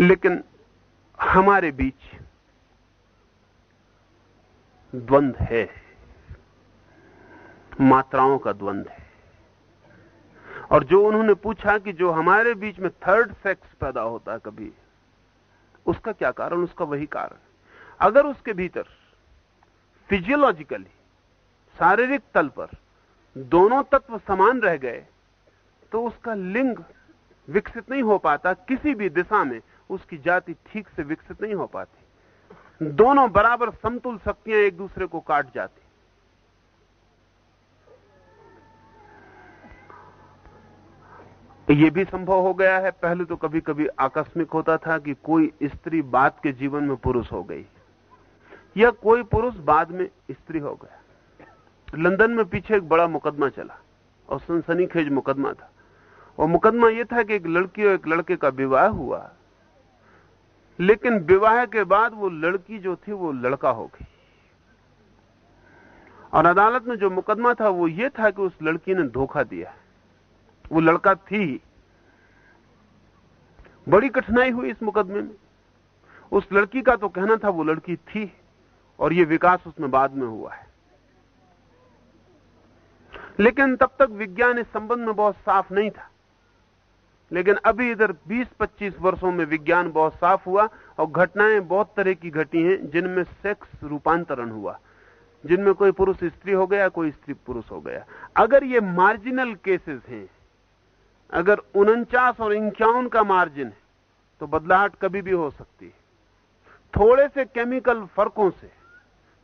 लेकिन हमारे बीच द्वंद है। मात्राओं का द्वंद है। और जो उन्होंने पूछा कि जो हमारे बीच में थर्ड सेक्स पैदा होता है कभी, उसका क्या कारण, उसका वही कारण। अगर उसके भीतर फिजियोलॉजिकली शारीरिक तल पर दोनों तत्व समान रह गए तो उसका लिंग विकसित नहीं हो पाता किसी भी दिशा में। उसकी जाति ठीक से विकसित नहीं हो पाती। दोनों बराबर समतुल शक्तियाँ एक दूसरे को काट जाती। ये भी संभव हो गया है, पहले तो कभी कभी आकस्मिक होता था कि कोई स्त्री बाद के जीवन में पुरुष हो गई। या कोई पुरुष बाद में स्त्री हो गया। लंदन में पीछे एक बड़ा मुकदमा चला, और सनसनीखेज मुकदमा था। और मुकदमा यह था कि एक लड़की और एक लड़के का विवाह हुआ। लेकिन विवाह के बाद वो लड़की जो थी, वो लड़का हो गई। और अदालत में जो मुकदमा था, वो ये था कि उस लड़की ने धोखा दिया वो लड़का थी। बड़ी कठिनाई हुई इस मुकदमे में। उस लड़की का तो कहना था, वो लड़की थी और ये विकास उसमें बाद में हुआ है। लेकिन तब तक विज्ञान इस संबंध में बहुत साफ़ नहीं था। लेकिन अभी इधर 20-25 वर्षों में विज्ञान बहुत साफ़ हुआ और घटनाएँ बहुत तरह की घटी हैं, जिनमें सेक्स रूपांतरण हुआ। जिनमें कोई पुरुष स्त्री हो गया, कोई स्त्री पुरुष हो गया। अगर ये मार्जिनल केसेस हैं, अगर उनचास और इंक्यावन का मार्जिन है तो बदलाहट कभी भी हो सकती है। थोड़े से केमिकल फर्कों से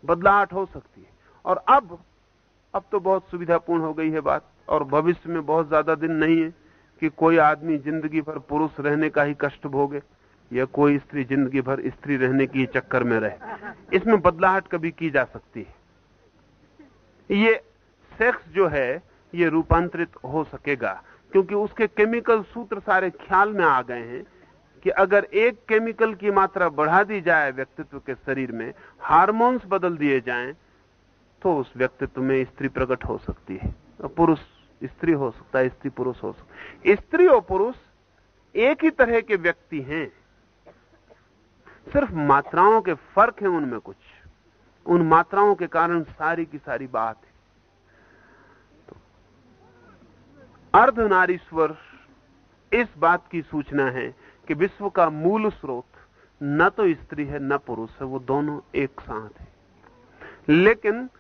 बदलाहट हो सकती है। और अब अब तो बहुत सुविधापूर्ण हो गई है बात, और भविष्य में बहुत ज़्यादा दिन नहीं है। कि कोई आदमी ज़िंदगी भर पुरुष रहने का ही कष्ट भोगे, या कोई स्त्री ज़िंदगी भर स्त्री रहने की चक्कर में रहे। इसमें बदलाहट कभी की जा सकती है। ये सेक्स जो है, ये रूपांतरित हो सकेगा, क्योंकि उसके केमिकल सूत्र सारे ख्याल में आ गए हैं कि अगर एक केमिकल की मात्रा बढ़ा दी जाए व्यक्तित्व के शरीर में हार्मोन्स बदल दिए जाएँ तो उस व्यक्तित्व में स्त्री प्रकट हो सकती है। पुरुष स्त्री हो सकता है, स्त्री पुरुष हो सकता है। स्त्री और पुरुष एक ही तरह के व्यक्ति हैं। सिर्फ़ मात्राओं के फ़र्क हैं उनमें कुछ। उन मात्राओं के कारण सारी की सारी बात है। तो अर्धनारीश्वर, इस बात की सूचना है कि विश्व का मूल स्रोत न तो स्त्री है, न पुरुष है, वो दोनों एक साथ है। लेकिन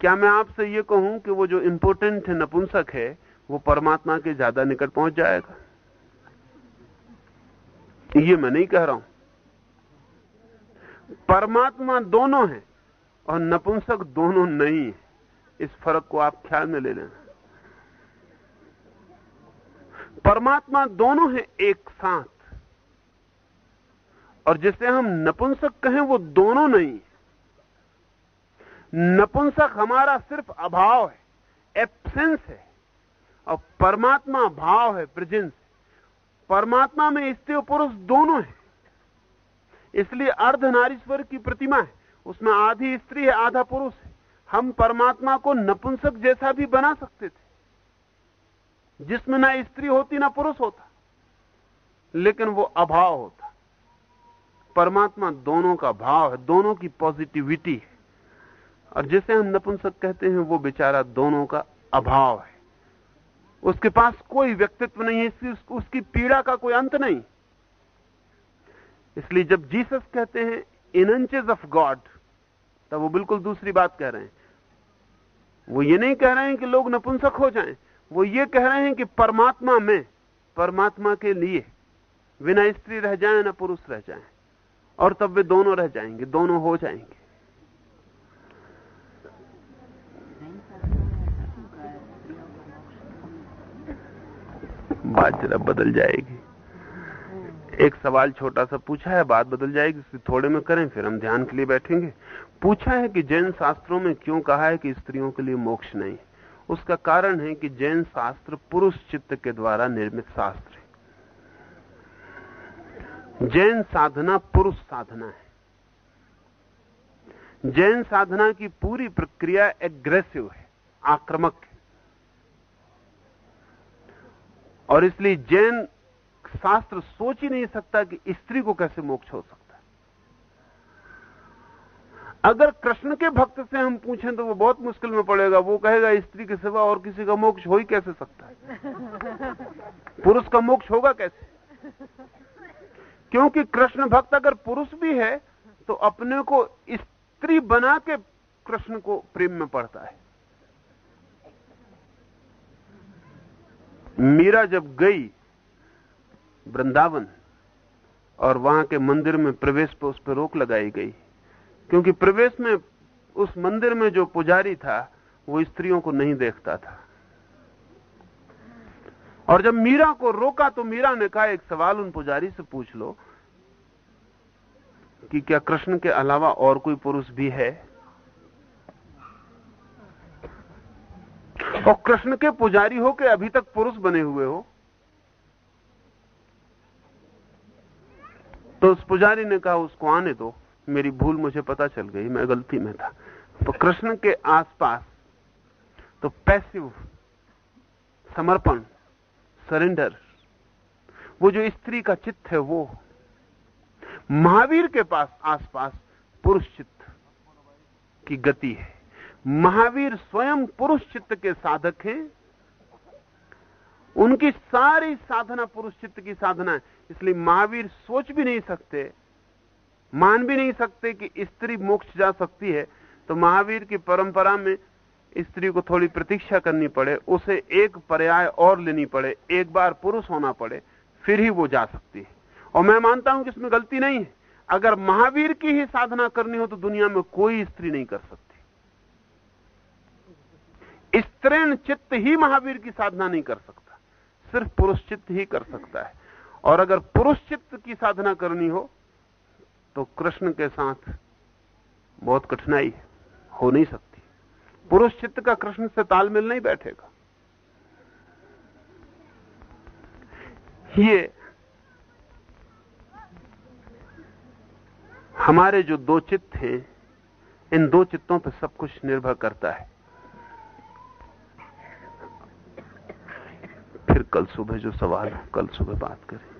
क्या मैं आपसे ये कहूँ कि वो जो इंपोर्टेंट है, नपुंसक है, वो परमात्मा के ज़्यादा निकट पहुँच जाएगा? ये मैं नहीं कह रहा हूँ। परमात्मा दोनों है और नपुंसक दोनों नहीं है। इस फ़र्क को आप ख्याल में ले लेना। परमात्मा दोनों है एक साथ। और जिसे हम नपुंसक कहें, वो दोनों नहीं नपुंसक हमारा सिर्फ़ अभाव है एब्सेंस है, और परमात्मा भाव है प्रेजेंस परमात्मा में स्त्री और पुरुष दोनों है। इसलिए अर्ध नारीश्वर की प्रतिमा है, उसमें आधी स्त्री है, आधा पुरुष है। हम परमात्मा को नपुंसक जैसा भी बना सकते थे, जिसमें ना स्त्री होती, ना पुरुष होता, लेकिन वो अभाव होता। परमात्मा दोनों का भाव है, दोनों की पॉजिटिविटी है। और जिसे हम नपुंसक कहते हैं, वो बेचारा दोनों का अभाव है। उसके पास कोई व्यक्तित्व नहीं है, इसलिए उसकी पीड़ा का कोई अंत नहीं। इसलिए जब जीसस कहते हैं, इन इंचेज ऑफ़ गॉड तब वो बिल्कुल दूसरी बात कह रहे हैं। वो ये नहीं कह रहे हैं कि लोग नपुंसक हो जाएँ। वो ये कह रहे हैं कि परमात्मा में परमात्मा के लिए बिना स्त्री रह जाए, ना पुरुष रह जाए। और तब वे दोनों रह जाएँगे, दोनों हो जाएँगे। बात जरा बदल जाएगी। एक सवाल छोटा सा पूछा है, बात बदल जाएगी थोड़े में करें, फिर हम ध्यान के लिए बैठेंगे। पूछा है कि जैन शास्त्रों में क्यों कहा है कि स्त्रियों के लिए मोक्ष नहीं? उसका कारण है कि जैन शास्त्र पुरुष चित्त के द्वारा निर्मित शास्त्र है। जैन साधना पुरुष साधना है। जैन साधना की पूरी प्रक्रिया एग्रेसिव है, आक्रमक है। और इसलिए जैन शास्त्र सोच ही नहीं सकता कि स्त्री को कैसे मोक्ष हो सकता है। अगर कृष्ण के भक्त से हम पूछें तो वो बहुत मुश्किल में पड़ेगा। वो कहेगा, स्त्री के सिवा और किसी का मोक्ष हो ही कैसे सकता है? पुरुष का मोक्ष होगा कैसे? क्योंकि कृष्ण भक्त अगर पुरुष भी है तो अपने को स्त्री बना के कृष्ण को प्रेम में पड़ता है। मीरा जब गई वृंदावन और वहाँ के मंदिर में प्रवेश पर उस पर रोक लगाई गई, क्योंकि प्रवेश में उस मंदिर में जो पुजारी था, वो स्त्रियों को नहीं देखता था। और जब मीरा को रोका तो मीरा ने कहा, एक सवाल उन पुजारी से पूछ लो कि क्या कृष्ण के अलावा और कोई पुरुष भी है? और कृष्ण के पुजारी हो के अभी तक पुरुष बने हुए हो। तो उस पुजारी ने कहा, उसको आने दो। मेरी भूल मुझे पता चल गई, मैं गलती में था। तो कृष्ण के आसपास तो पैसिव समर्पण, सरेंडर, वो जो स्त्री का चित्त है, वो महावीर के पास, आसपास पुरुष चित्त की गति है। महावीर स्वयं पुरुष चित्त के साधक हैं। उनकी सारी साधना पुरुष चित्त की साधना है। इसलिए महावीर सोच भी नहीं सकते, मान भी नहीं सकते कि स्त्री मोक्ष जा सकती है। तो महावीर की परंपरा में स्त्री को थोड़ी प्रतीक्षा करनी पड़े, उसे एक पर्याय और लेनी पड़े, एक बार पुरुष होना पड़े, फिर ही वो जा सकती है। और मैं मानता हूँ कि इसमें गलती नहीं है। अगर महावीर की ही साधना करनी हो तो दुनिया में कोई स्त्री नहीं कर सकती। स्त्रीण चित्त ही महावीर की साधना नहीं कर सकता। सिर्फ़ पुरुष चित्त ही कर सकता है। और अगर पुरुष चित्त की साधना करनी हो तो कृष्ण के साथ बहुत कठिनाई हो नहीं सकती। पुरुष चित्त का कृष्ण से तालमेल नहीं बैठेगा। ये हमारे जो दो चित्त हैं, इन दो चित्तों पर सब कुछ निर्भर करता है। फिर कल सुबह जो सवाल कल सुबह बात करें।